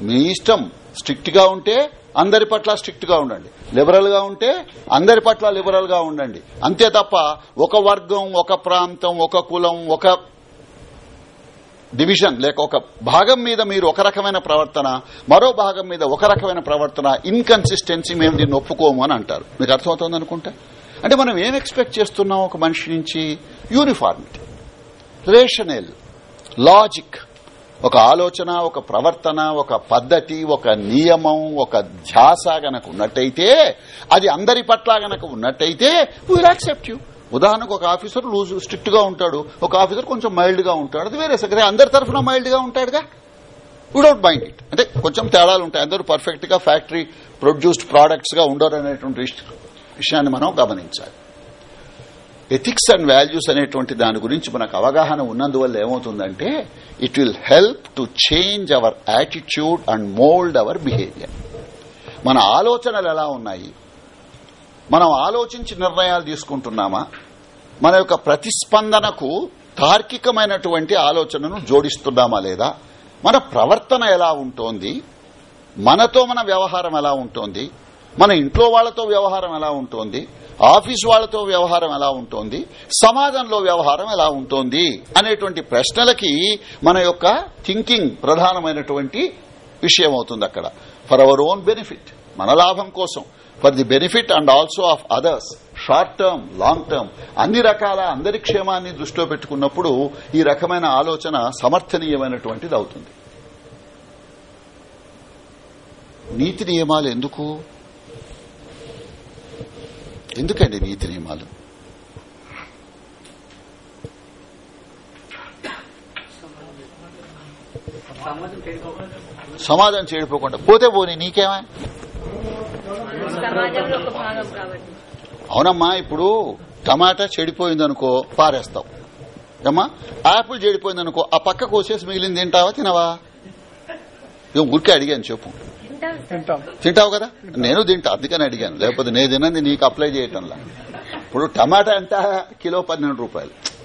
మీ ఇష్టం స్ట్రిక్ట్గా ఉంటే అందరి పట్ల స్ట్రిక్ట్గా ఉండండి. లిబరల్గా ఉంటే అందరి పట్ల లిబరల్గా ఉండండి. అంతే తప్ప ఒక వర్గం ఒక ప్రాంతం ఒక కులం ఒక డివిజన్ లేక ఒక భాగం మీద మీరు ఒక రకమైన ప్రవర్తన మరో భాగం మీద ఒక రకమైన ప్రవర్తన ఇన్కన్సిస్టెన్సీ మేము దీన్ని ఒప్పుకోము అని అంటారు. మీకు అర్థమవుతుంది అనుకుంటా? అంటే మనం ఏం ఎక్స్పెక్ట్ చేస్తున్నాం ఒక మనిషి నుంచి? యూనిఫార్మిటీ రేషనల్ లాజిక్ ఒక ఆలోచన ఒక ప్రవర్తన ఒక పద్ధతి ఒక నియమం ఒక ధ్యాస గనక ఉన్నట్టయితే అది అందరి పట్ల గనక ఉన్నట్టయితే విల్ యాక్సెప్ట్ యూ ఉదాహరణకు ఒక ఆఫీసర్ లూజ్ స్ట్రిక్ట్గా ఉంటాడు. ఒక ఆఫీసర్ కొంచెం మైల్డ్గా ఉంటాడు. అది వేరే సెక్రటరీ అందరి తరఫున మైల్డ్గా ఉంటాడుగా విడౌట్ మైండ్ ఇట్ అంటే కొంచెం తేడాలు ఉంటాయి. అందరూ పర్ఫెక్ట్గా ఫ్యాక్టరీ ప్రొడ్యూస్డ్ ప్రోడక్ట్స్గా ఉండరు అనేటువంటి విషయాన్ని మనం గమనించాలి. ఎథిక్స్ అండ్ వాల్యూస్ అనేటువంటి దాని గురించి మనకు అవగాహన ఉన్నందువల్ల ఏమవుతుందంటే it will help to change our attitude and mould our behaviour మన ఆలోచనలు ఎలా ఉన్నాయి? మనం ఆలోచించి నిర్ణయాలు తీసుకుంటున్నామా? మన యొక్క ప్రతిస్పందనకు తార్కికమైనటువంటి ఆలోచనను జోడిస్తున్నామా లేదా? మన ప్రవర్తన ఎలా ఉంటోంది? మనతో మన వ్యవహారం ఎలా ఉంటోంది? మన ఇంట్లో వాళ్ళతో వ్యవహారం ఎలా ఉంటోంది? ఆఫీస్ వాళ్ళతో వ్యవహారం ఎలా ఉంటోంది? సమాజంలో వ్యవహారం ఎలా ఉంటోంది? అనేటువంటి ప్రశ్నలకి మన యొక్క థింకింగ్ ప్రధానమైనటువంటి విషయం అవుతుంది అక్కడ. ఫర్ అవర్ ఓన్ బెనిఫిట్ మన లాభం కోసం. For the benefit and also of others short term long term అన్ని రకాల అందరి క్షేమాన్ని దృష్టిలో పెట్టుకున్నప్పుడు ఈ రకమైన ఆలోచన సమర్థనీయమైనటువంటిది అవుతుంది. నీతి నియమాలు ఎందుకు? ఎందుకండి నీతి నియమాలు? సమాజం చెడిపోకుండా పోతే పోనీ నీకేమా సమాజంలో ఒక భాగం కాబట్టి అవునమ్మా ఇప్పుడు టమాటా చెడిపోయిందనుకో పారేస్తావు. ఏమ్మా యాపిల్ చెడిపోయిందనుకో ఆ పక్క కోసేసి మిగిలింది తింటావా తినవా? ఏం ఊరికే అడిగాను చెప్పు. తింటావు కదా? నేను తింటా అందుకని అడిగాను. లేకపోతే నేను తినంది నీకు అప్లై చేయటంలా. ఇప్పుడు టమాటా ఎంత? కిలో పన్నెండు రూపాయలు.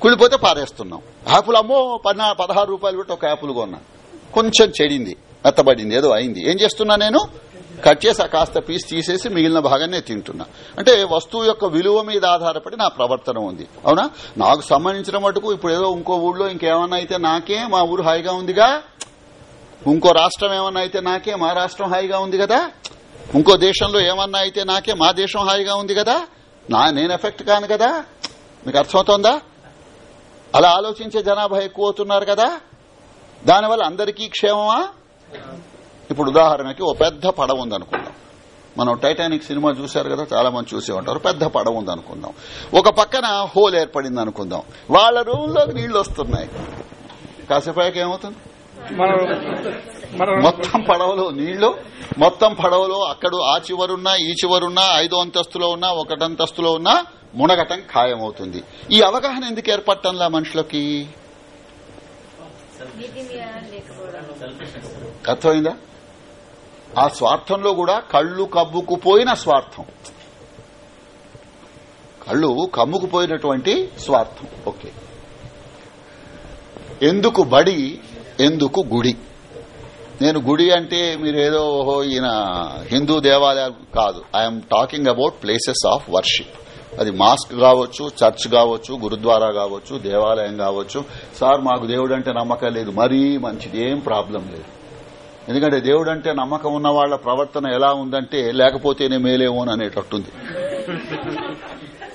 కుళ్ళిపోతే పారేస్తున్నాం. యాపిల్ అమ్మో పన్న పదహారు రూపాయలు పెట్టి ఒక యాపిల్ కొన్నా. కొంచెం చెడింది మెత్తబడింది ఏదో అయింది. ఏం చేస్తున్నా నేను? కట్ చేసి కాస్త పీస్ తీసేసి మిగిలిన భాగాన్ని తింటున్నా. అంటే వస్తువు యొక్క విలువ మీద ఆధారపడి నా ప్రవర్తన ఉంది. అవునా? నాకు సంబంధించిన మటుకు ఇప్పుడు ఏదో ఇంకో ఊళ్ళో ఇంకేమన్నా అయితే నాకే మా ఊరు హాయిగా ఉందిగా? ఇంకో రాష్ట్రం ఏమన్నా అయితే నాకే మా రాష్ట్రం హాయిగా ఉంది కదా? ఇంకో దేశంలో ఏమన్నా అయితే నాకే మా దేశం హాయిగా ఉంది కదా? నా నేను ఎఫెక్ట్ కాను కదా? మీకు అర్థమవుతోందా? అలా ఆలోచించే జనాభా ఎక్కువ అవుతున్నారు కదా? దానివల్ల అందరికీ క్షేమమా? ఇప్పుడు ఉదాహరణకి ఓ పెద్ద పడవ ఉందనుకుందాం. మనం టైటానిక్ సినిమా చూశారు కదా చాలా మంది చూసే ఉంటారు పెద్ద పడవ ఉందనుకుందాం. ఒక పక్కన హోల్ ఏర్పడింది అనుకుందాం వాళ్ళ రూమ్లోకి నీళ్ళు వస్తున్నాయి. కాసేపాకి ఏమవుతుంది? మొత్తం పడవలో నీళ్ళు మొత్తం పడవలో అక్కడ ఆ చివరున్నా ఈ చివరున్నా ఐదో అంతస్తులో ఉన్నా ఒకటంతస్తులో ఉన్నా మునగటం ఖాయమవుతుంది. ఈ అవగాహన ఎందుకు ఏర్పడటంలా మనుషులకి? అర్థమైందా? ఆ స్వార్థంలో కూడా కళ్ళు కమ్ముకుపోయిన స్వార్థం. కళ్ళు కమ్ముకుపోయినటువంటి స్వార్థం. ఓకే. ఎందుకు బడి ఎందుకు గుడి? నేను గుడి అంటే మీరు ఏదో ఓహో ఈయన హిందూ దేవాలయాలు కాదు. I'm talking about places of worship అది మాస్క్ కావచ్చు చర్చ్ కావచ్చు గురుద్వారా కావచ్చు దేవాలయం కావచ్చు. సార్ మాకు దేవుడు అంటే నమ్మకం లేదు. మరీ మంచిది. ఏం ప్రాబ్లం లేదు. ఎందుకంటే దేవుడు అంటే నమ్మకం ఉన్న వాళ్ళ ప్రవర్తన ఎలా ఉందంటే లేకపోతేనే మేలేమో అనేటట్టుంది.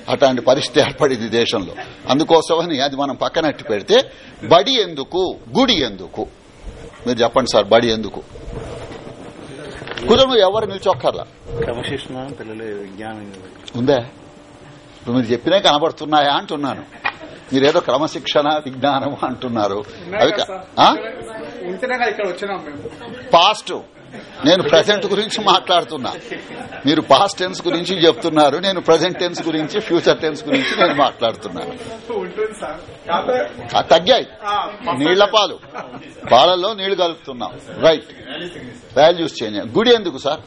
అట్లాంటి పరిస్థితి ఏర్పడింది దేశంలో. అందుకోసమని అది మనం పక్కనట్టు పెడితే బడి ఎందుకు గుడి ఎందుకు? మీరు చెప్పండి సార్ బడి ఎందుకు? కుదరను ఎవరు నిల్చొక్కర్లా? క్రమశిక్షణ పిల్లలు ఉందా? ఇప్పుడు మీరు చెప్పినే కనబడుతున్నాయా అంటున్నాను. మీరేదో క్రమశిక్షణ విజ్ఞానం అంటున్నారు. అవి పాస్ట్ నేను ప్రజెంట్ గురించి మాట్లాడుతున్నా. మీరు పాస్ట్ టెన్స్ గురించి చెప్తున్నారు నేను ప్రజెంట్ టెన్స్ గురించి ఫ్యూచర్ టెన్స్ గురించి నేను మాట్లాడుతున్నాను. తగ్గాయి. నీళ్ళ పాలు. పాలల్లో నీళ్ళు కలుపుతున్నాం. రైట్ వాల్యూస్ చేంజ్ గుడి ఎందుకు సార్?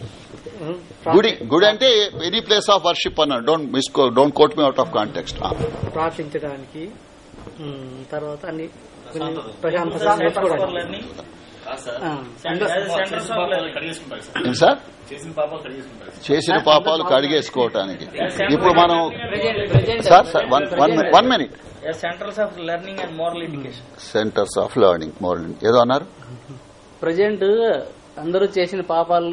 గుడి గుడి అంటే ఎనీ ప్లేస్ ఆఫ్ వర్షిప్ అన్నాడు don't miss don't quote me out of context ప్రార్థించడానికి తర్వాత అన్ని సార్. చేసిన పాపాలు కడిగేసుకోవటానికి. ఇప్పుడు మనం sir sir one one one minute centres of learning and moral education centres of learning moral ఏదో అన్నారు? ప్రజెంట్ అందరూ చేసిన పాపాలు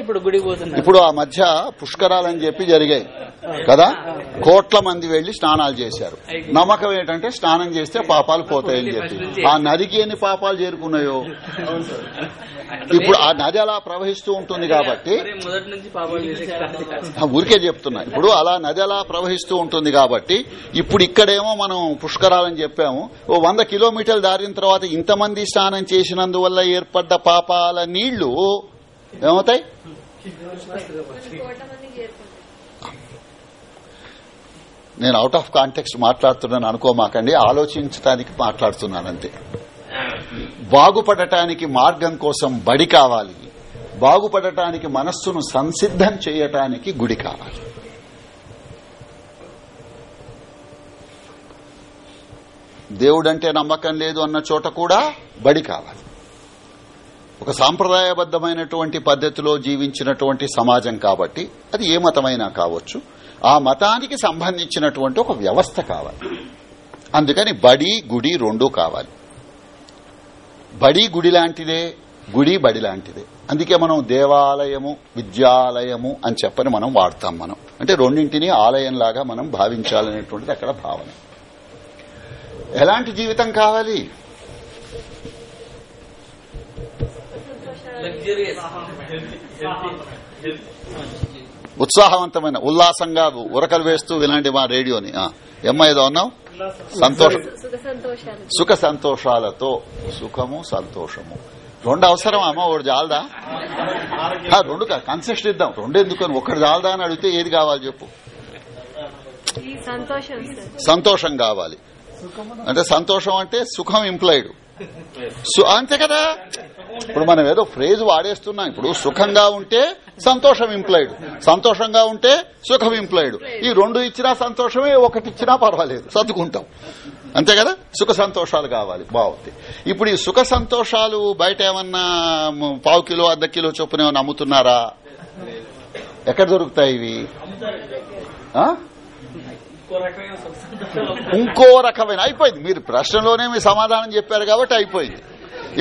ఇప్పుడు గుడి పోతున్నారు. ఇప్పుడు ఆ మధ్య పుష్కరాలని చెప్పి జరిగాయి. కదా? కోట్ల మంది వెళ్ళి స్నానాలు చేశారు. నమ్మకం ఏంటంటే స్నానం చేస్తే పాపాలు పోతాయని చెప్పి. ఆ నదికి ఎన్ని పాపాలు చేరుకున్నాయో? ఇప్పుడు ఆ నది అలా ప్రవహిస్తూ ఉంటుంది కాబట్టి ఊరికే చెప్తున్నా. ఇప్పుడు అలా నది అలా ప్రవహిస్తూ ఉంటుంది కాబట్టి ఇప్పుడు ఇక్కడేమో మనం పుష్కరాలని చెప్పాము. ఓ వంద కిలోమీటర్లు దారిన తర్వాత ఇంతమంది స్నానం చేసినందువల్ల ఏర్పడ్డ పాపాల నీళ్ళు ఏమవుతాయి కొన్ని కోట్ల మందికి చేరుకుంటారు నేను అవుట్ ఆఫ్ కాంటెక్స్ట్ మాట్లాడుతున్నాను అనుకోమాకండి ఆలోచించడానికి మాట్లాడుతున్నాను అంతే బాగుపడటానికి మార్గం కోసం బడి కావాలి. బాగుపడటానికి మనస్సును సంసిద్ధం చేయటానికి గుడి కావాలి. దేవుడంటే నమ్మకం లేదు అన్న చోట కూడా బడి కావాలి. ఒక సాంప్రదాయబద్దమైనటువంటి పద్ధతిలో జీవించినటువంటి సమాజం కాబట్టి అది ఏ మతమైనా కావచ్చు. ఆ మతానికి సంబంధించినటువంటి ఒక వ్యవస్థ కావాలి. అందుకని బడి గుడి రెండూ కావాలి. బడి గుడి లాంటిదే గుడి బడి లాంటిదే. అందుకే మనం దేవాలయము విద్యాలయము అని చెప్పని మనం వాడతాం మనం. అంటే రెండింటినీ ఆలయంలాగా మనం భావించాలనేటువంటిది అక్కడ భావన. ఎలాంటి జీవితం కావాలి? ఉత్సాహవంతమైన ఉల్లాసంగా ఉరకలు వేస్తూ వినండి మా రేడియోని. ఏమ్మా ఏదో అన్నావు? సంతోషం సుఖ సంతోషాలు సుఖ సంతోషాలతో సుఖము సంతోషము. రెండు అవసరం అమ్మ? ఒకటి చాలదా? ఆ, రెండు కన్సెషన్ ఇద్దాం. రెండు ఎందుకని? ఒకటి చాలదా అని అడిగితే ఏది కావాలి చెప్పు. సంతోషం కావాలి. అంటే సంతోషం అంటే సుఖం ఇంప్లాయిడ్ అంతే కదా? ఇప్పుడు మనం ఏదో ఫ్రేజ్ వాడేస్తున్నాం. ఇప్పుడు సుఖంగా ఉంటే సంతోషం ఇంప్లాయిడ్ సంతోషంగా ఉంటే సుఖం ఇంప్లాయిడ్ ఈ రెండు ఇచ్చినా సంతోషమే ఒకటి ఇచ్చినా పర్వాలేదు. సర్దుకుంటాం. అంతే కదా? సుఖ సంతోషాలు కావాలి. బాగుంది. ఇప్పుడు ఈ సుఖ సంతోషాలు బయట ఏమన్నా పావు కిలో అర్ధ కిలో చొప్పున ఏమన్నా అమ్ముతున్నారా? ఎక్కడ దొరుకుతాయి ఇవి? ఇంకో రకమైన అయిపోయింది. మీరు ప్రశ్నలోనే మీ సమాధానం చెప్పారు కాబట్టి అయిపోయింది.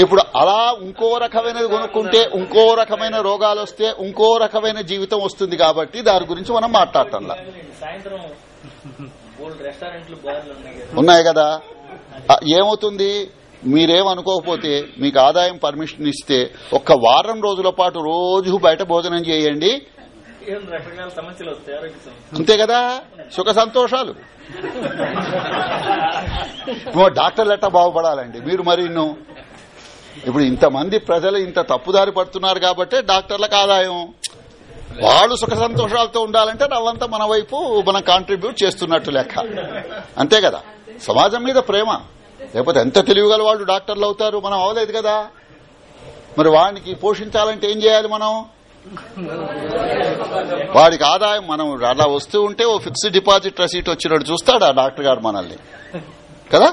ఇప్పుడు అలా ఇంకో రకమైనది కొనుక్కుంటే ఇంకో రకమైన రోగాలు వస్తే ఇంకో రకమైన జీవితం వస్తుంది కాబట్టి దాని గురించి మనం మాట్లాడటంలా. ఉన్నాయి కదా. ఏమవుతుంది? మీరేమనుకోకపోతే మీకు ఆదాయం పర్మిషన్ ఇస్తే ఒక్క వారం రోజుల పాటు రోజు బయట భోజనం చేయండి. రకరకాల సమస్యలు వస్తాయి? ఆరోగ్య సమస్యలు అంతే కదా? సుఖ సంతోషాలు. డాక్టర్లు ఎట్టా బాగుపడాలండి? మీరు మరి ఇన్ను ఇప్పుడు ఇంతమంది ప్రజలు ఇంత తప్పుదారి పడుతున్నారు కాబట్టి డాక్టర్లకు ఆదాయం. వాళ్ళు సుఖ సంతోషాలతో ఉండాలంటే నవ్వంతా మన వైపు మనం కాంట్రిబ్యూట్ చేస్తున్నట్టు లెక్క. అంతే కదా? సమాజం మీద ప్రేమ. లేకపోతే ఎంత తెలివిగల వాళ్ళు డాక్టర్లు అవుతారు? మనం అవలేదు కదా? మరి వాడికి పోషించాలంటే ఏం చేయాలి మనం? వాడికి ఆదాయం మనం అలా వస్తూ ఉంటే ఓ ఫిక్స్డ్ డిపాజిట్ రసీట్ వచ్చినట్టు చూస్తాడు ఆ డాక్టర్ గారు మనల్ని. కదా?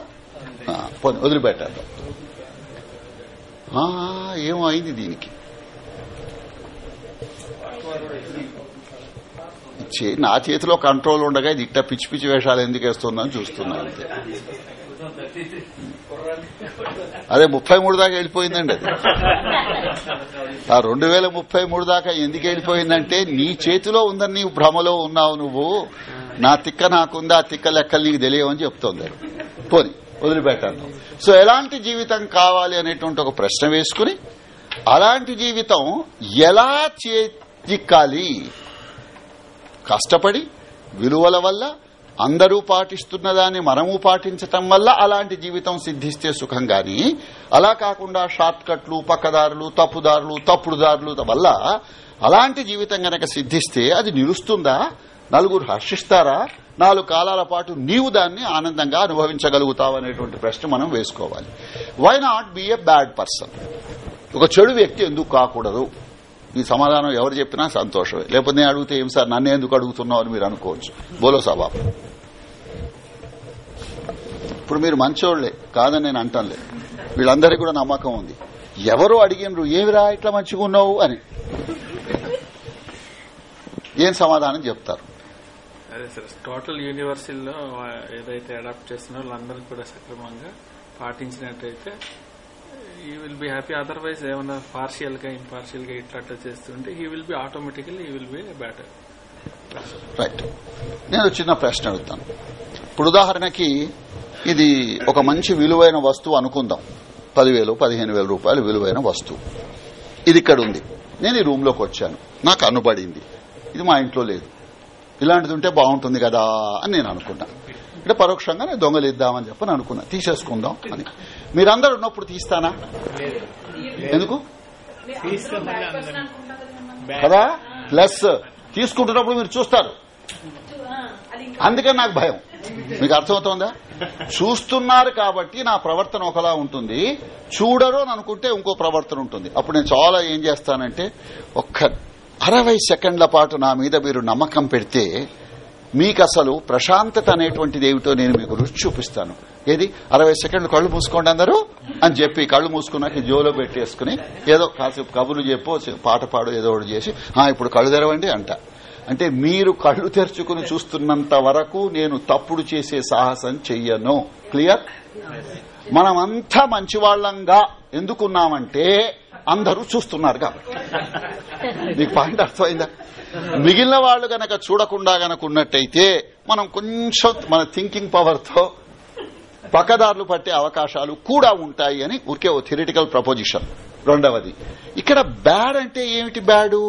వదిలిపెట్టాడు ఏమైంది ఏమో అయింది దీనికి? చే- నా చేతిలో కంట్రోల్ ఉండగా ఇది ఇట్ట పిచ్చి పిచ్చి వేషాలు ఎందుకు వేస్తుందని చూస్తున్నాను అంతే. అదే ముప్పై మూడు దాకా వెళ్ళిపోయిందండి అది. ఆ రెండు వేల ముప్పై మూడు దాకా ఎందుకు వెళ్ళిపోయిందంటే నీ చేతిలో ఉందని నీవు భ్రమలో ఉన్నావు నువ్వు. నా తిక్క నాకుందా తిక్క లెక్కలు నీకు తెలియవని చెప్తోంది పోని వదిలిపెట్టాను సో ఎలాంటి జీవితం కావాలి అనేటువంటి ఒక ప్రశ్న వేసుకుని అలాంటి జీవితం ఎలా చేతిక్కాలి? కష్టపడి విలువల వల్ల అందరూ పాటిస్తున్న దాన్ని మనము పాటించటం వల్ల అలాంటి జీవితం సిద్ధిస్తే సుఖం గాని. అలా కాకుండా షార్ట్ కట్లు పక్కదారులు తప్పుదారులు తప్పుడుదారులు వల్ల అలాంటి జీవితం గనక సిద్ధిస్తే అది నిలుస్తుందా? నలుగురు హర్షిస్తారా? నాలుగు కాలాల పాటు నీవు దాన్ని ఆనందంగా అనుభవించగలుగుతావు అనేటువంటి ప్రశ్న మనం వేసుకోవాలి. Why not be a bad person ఒక చెడు వ్యక్తి ఎందుకు కాకూడదు? ఈ సమాధానం ఎవరు చెప్పినా సంతోషమే. లేకపోతే నేను అడిగితే ఏం సార్ నన్ను ఎందుకు అడుగుతున్నావు అని మీరు అనుకోవచ్చు. బోలో సభాపు ఇప్పుడు మీరు మంచోళ్ళే కాదని నేను అంటానులే. వీళ్ళందరికీ కూడా నమ్మకం ఉంది. ఎవరు అడిగినరు ఏమిరా ఇట్లా మంచిగా ఉన్నావు? అని. ఏం సమాధానం చెప్తారు? అదే సార్ టోటల్ యూనివర్సిటీలో ఏదైతే అడాప్ట్ చేస్తున్నారో వాళ్ళందరూ కూడా సక్రమంగా పాటించినట్టయితే ఈ విల్ బి హ్యాపీ అదర్వైజ్ ఏమైనా పార్షియల్గా ఇంపార్షియల్గా ఇట్లా చేస్తుంటే he will be automatically he will be better right నేను చిన్న ప్రశ్న అడుగుతాను. ఇప్పుడు ఉదాహరణకి ఇది ఒక మంచి విలువైన వస్తువు అనుకుందాం. పదివేలు పదిహేను వేల రూపాయలు విలువైన వస్తువు. ఇది ఇక్కడ ఉంది. నేను ఈ రూమ్లోకి వచ్చాను. నాకు అనుబడింది. ఇది మా ఇంట్లో లేదు. ఇలాంటిది ఉంటే బాగుంటుంది కదా అని నేను అనుకున్నా. అంటే పరోక్షంగా నేను దొంగలిద్దామని చెప్పని అనుకున్నా. తీసేసుకుందాం అని. మీరందరూ ఉన్నప్పుడు తీస్తానా? ఎందుకు? కదా? ప్లస్ తీసుకుంటున్నప్పుడు మీరు చూస్తారు. అందుకని నాకు భయం. మీకు అర్థమవుతోందా? చూస్తున్నారు కాబట్టి నా ప్రవర్తన ఒకలా ఉంటుంది. చూడరు అని అనుకుంటే ఇంకో ప్రవర్తన ఉంటుంది. అప్పుడు నేను చాలా ఏం చేస్తానంటే ఒక్క అరవై సెకండ్ల పాటు నా మీద మీరు నమ్మకం పెడితే మీకు అసలు ప్రశాంతత అనేటువంటిది ఏమిటో నేను మీకు రుచి చూపిస్తాను. ఏది? అరవై సెకండ్లు కళ్ళు మూసుకోండి అందరూ అని చెప్పి కళ్ళు మూసుకున్నాక జోలో పెట్టేసుకుని ఏదో కాసేపు కబుర్లు చెప్పో పాట పాడు ఏదో ఒకటి చేసి "ఆ, ఇప్పుడు కళ్ళు తెరవండి అంట. అంటే మీరు కళ్ళు తెరుచుకుని చూస్తున్నంత వరకు నేను తప్పుడు చేసే సాహసం చెయ్యను. క్లియర్? మనమంతా మంచివాళ్ళంగా ఎందుకున్నామంటే అందరూ చూస్తున్నారు కాబట్టి. మీకు పాయింట్ అర్థమైందా? మిగిలిన వాళ్ళు గనక చూడకుండా గనక ఉన్నట్టయితే మనం కొంచెం మన థింకింగ్ పవర్తో పక్కదారులు పట్టే అవకాశాలు కూడా ఉంటాయి అని ఊరికే ఓ థిరిటికల్ ప్రపోజిషన్ రెండవది ఇక్కడ బ్యాడ్ అంటే ఏమిటి బ్యాడు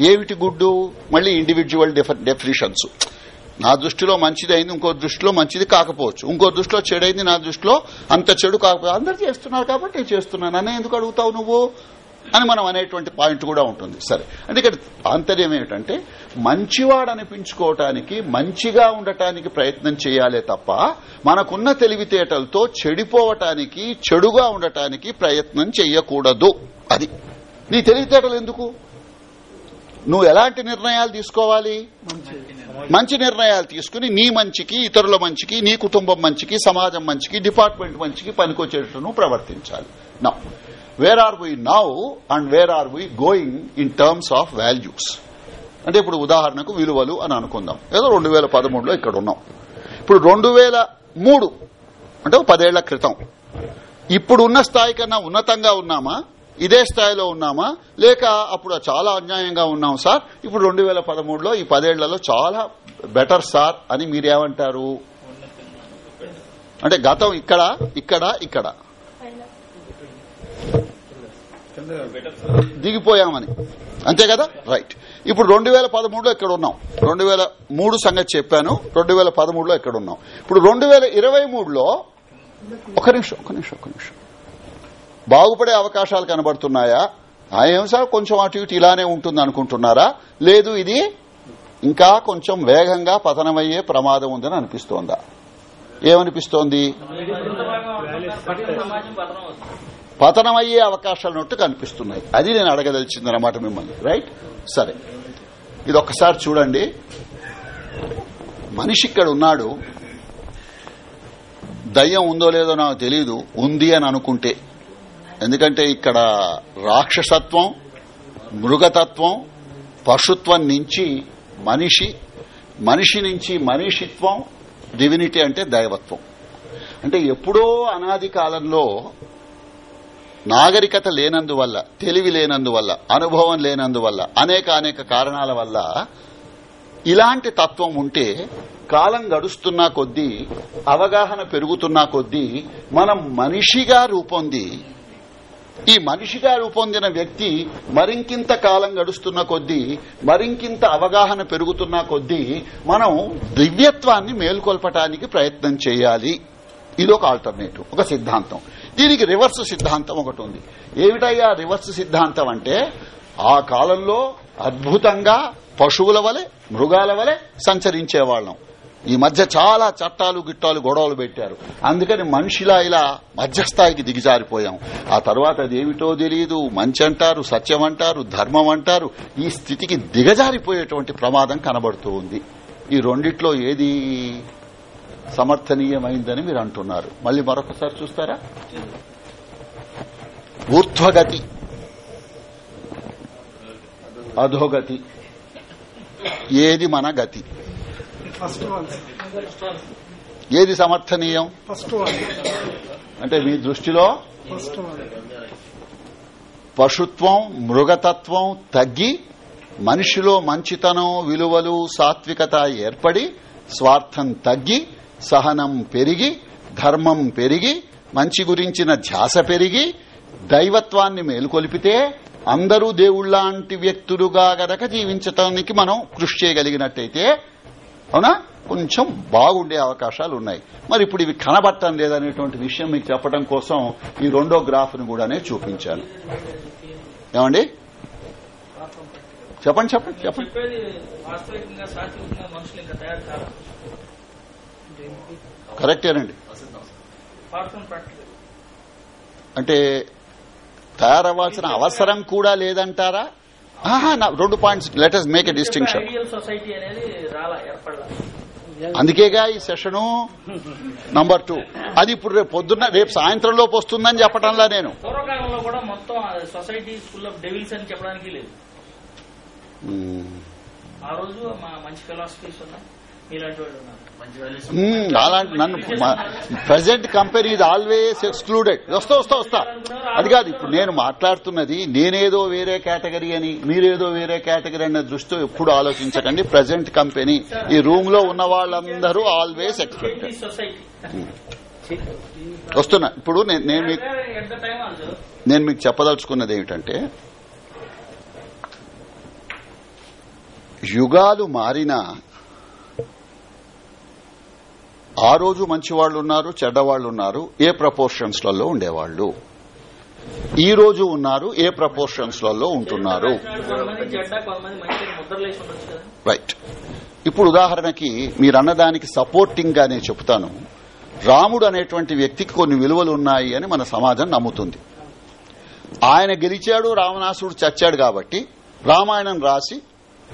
ఏమిటి గుడ్డు మళ్ళీ ఇండివిజువల్ డెఫినేషన్స్ నా దృష్టిలో మంచిది అయింది ఇంకో దృష్టిలో మంచిది కాకపోవచ్చు. ఇంకో దృష్టిలో చెడైంది నా దృష్టిలో అంత చెడు కాకపోతే అందరు చేస్తున్నారు కాబట్టి నేను చేస్తున్నాను. అనే ఎందుకు అడుగుతావు నువ్వు? అని మనం అనేటువంటి పాయింట్ కూడా ఉంటుంది. సరే. అంటే ఇక్కడ ఆంతర్యం ఏమిటంటే మంచివాడు అనిపించుకోవటానికి మంచిగా ఉండటానికి ప్రయత్నం చేయాలే తప్ప మనకున్న తెలివితేటలతో చెడిపోవటానికి చెడుగా ఉండటానికి ప్రయత్నం చెయ్యకూడదు. అది. నీ తెలివితేటలు ఎందుకు? నువ్వు ఎలాంటి నిర్ణయాలు తీసుకోవాలి? మంచి నిర్ణయాలు తీసుకుని నీ మంచికి ఇతరుల మంచికి నీ కుటుంబం మంచికి సమాజం మంచికి డిపార్ట్మెంట్ మంచికి పనికొచ్చేటట్టు ప్రవర్తించాలి. నా. Where are we now and where are we going in terms of values అంటే ఇప్పుడు ఉదాహరణకు విలువలు అని అనుకుందాం. ఏదో రెండు వేల పదమూడులో ఇక్కడ ఉన్నాం. ఇప్పుడు రెండు వేల మూడు అంటే పదేళ్ళ క్రితం. ఇప్పుడున్న స్థాయి కన్నా ఉన్నతంగా ఉన్నామా? ఇదే స్థాయిలో ఉన్నామా? లేక అప్పుడు చాలా అన్యాయంగా ఉన్నాం సార్. ఇప్పుడు రెండు వేల పదమూడులో ఈ పదేళ్ళలో చాలా బెటర్ సార్ అని మీరేమంటారు అంటే గతం ఇక్కడ ఇక్కడ ఇక్కడ. దిగిపోయామని. అంతే కదా? రైట్ ఇప్పుడు రెండు వేల పదమూడులో ఇక్కడ ఉన్నాం? రెండు వేల మూడు సంగతి చెప్పాను. రెండు వేల పదమూడులో ఇక్కడ ఉన్నాం? ఇప్పుడు రెండు వేల ఇరవై మూడులో ఒక నిమిషం ఒక నిమిషం ఒక నిమిషం. బాగుపడే అవకాశాలు కనబడుతున్నాయా? ఏం సార్? కొంచెం అటు ఇటు ఇలానే ఉంటుంది అనుకుంటున్నారా? లేదు ఇది ఇంకా కొంచెం వేగంగా పతనమయ్యే ప్రమాదం ఉందని అనిపిస్తోందా? ఏమనిపిస్తోంది? పతనమయ్యే అవకాశాలు ఉన్నట్టు కనిపిస్తున్నాయి. అది నేను అడగదలిచిందన్నమాట మిమ్మల్ని. రైట్ సరే. ఇది ఒక్కసారి చూడండి. మనిషి ఇక్కడ ఉన్నాడు. దయ్యం ఉందో లేదో నాకు తెలియదు ఉంది అని అనుకుంటే. ఎందుకంటే ఇక్కడ రాక్షసత్వం మృగతత్వం పశుత్వం నుంచి మనిషి మనిషి నుంచి మనిషిత్వం డివినిటీ అంటే దైవత్వం. అంటే ఎప్పుడో అనాది కాలంలో నాగరికత లేనందువల్ల తెలివి లేనందువల్ల అనుభవం లేనందువల్ల అనేక అనేక కారణాల వల్ల ఇలాంటి తత్వం ఉంటే కాలం గడుస్తున్నా కొద్దీ అవగాహన పెరుగుతున్నా కొద్దీ మనం మనిషిగా రూపొంది ఈ మనిషిగా రూపొందిన వ్యక్తి మరింకింత కాలం గడుస్తున్న కొద్దీ మరింకింత అవగాహన పెరుగుతున్న కొద్దీ మనం దివ్యత్వాన్ని మేల్కొల్పటానికి ప్రయత్నం చేయాలి. ఇది ఒక ఆల్టర్నేటివ్ ఒక సిద్ధాంతం. దీనికి రివర్స్ సిద్ధాంతం ఒకటి ఉంది. ఏమిటయ్యా రివర్స్ సిద్ధాంతం అంటే ఆ కాలంలో అద్భుతంగా పశువుల వలె మృగాల వలె సంచరించేవాళ్ళం ఈ మధ్య చాలా చట్టాలు గిట్టాలు గొడవలు పెట్టారు. అందుకని మనిషిలా ఇలా మధ్యస్థాయికి దిగజారిపోయాం. ఆ తర్వాత అదేమిటో తెలియదు మంచి అంటారు సత్యం అంటారు ధర్మం అంటారు. ఈ స్థితికి దిగజారిపోయేటువంటి ప్రమాదం కనబడుతూ ఉంది. ఈ రెండిట్లో ఏది సమర్థనీయమైందని మీరు అంటున్నారు. మళ్ళీ మరొకసారి చూస్తారా? ఊర్ధ్వగతి. అధోగతి. ఏది మన గతి? ఏది సమర్థనీయం? అంటే మీ దృష్టిలో పశుత్వం మృగతత్వం తగ్గి మనిషిలో మంచితనం విలువలు సాత్వికత ఏర్పడి స్వార్థం తగ్గి సహనం పెరిగి ధర్మం పెరిగి మంచి గురించిన ధ్యాస పెరిగి దైవత్వాన్ని మేలుకొలిపితే అందరూ దేవుళ్ళాంటి వ్యక్తులుగా గనక జీవించటానికి మనం కృషి చేయగలిగినట్టయితే అవునా? కొంచెం బాగుండే అవకాశాలు ఉన్నాయి. మరి ఇప్పుడు ఇవి కనబట్టం లేదనేటువంటి విషయం మీకు చెప్పడం కోసం ఈ రెండో గ్రాఫ్ను కూడానే చూపించాను. ఏమండి? చెప్పండి చెప్పండి చెప్పండి చెప్పేది వాస్తవికంగా సాత్వికంగా మనుషులు ఇంకా తయారు కాదు కరెక్టేనండి అంటే తయారవ్వాల్సిన అవసరం కూడా లేదంటారా? రెండు points. Letters make a distinction అందుకేగా ఈ సెషను నంబర్ టూ. అది ఇప్పుడు రేపు పొద్దున్న రేపు సాయంత్రంలోపు వస్తుందని చెప్పడంలా నేను. పూర్వకాలంలో కూడా మొత్తం సొసైటీ ఫుల్ ఆఫ్ డెవిల్స్ అని చెప్పడానికి లేదు. మ్మ్. ఆ రోజు మా మంచి ఫిలాసఫీస్ ఉన్నాయి అలాంటి నన్ను ప్రజెంట్ కంపెనీ ఇది ఆల్వేస్ ఎక్స్క్లూడెడ్ వస్తా వస్తా వస్తా. అది కాదు ఇప్పుడు నేను మాట్లాడుతున్నది నేనేదో వేరే కేటగిరీ అని మీరేదో వేరే కేటగిరీ అనే దృష్టితో ఎప్పుడు ఆలోచించకండి. ప్రజెంట్ కంపెనీ ఈ రూమ్లో ఉన్న వాళ్ళందరూ ఆల్వేస్ ఎక్స్పెక్టెడ్ వస్తున్నా ఇప్పుడు నేను నేను మీకు నేను మీకు చెప్పదలుచుకున్నది ఏమిటంటే యుగాలు మారినా ఆ రోజు మంచివాళ్ళు ఉన్నారు చెడ్డవాళ్ళు ఉన్నారు ఏ ప్రపోర్షన్స్లలో ఉండేవాళ్ళు ఈ రోజు ఉన్నారు ఏ ప్రపోర్షన్స్లలో ఉంటున్నారు? రైట్ ఇప్పుడు ఉదాహరణకి మీరన్నదానికి సపోర్టింగ్ గానే చెప్తాను. రాముడు అనేటువంటి వ్యక్తికి కొన్ని విలువలు ఉన్నాయి అని మన సమాజం నమ్ముతుంది. ఆయన గెలిచాడు రావణాసుడు చచ్చాడు కాబట్టి రామాయణం రాసి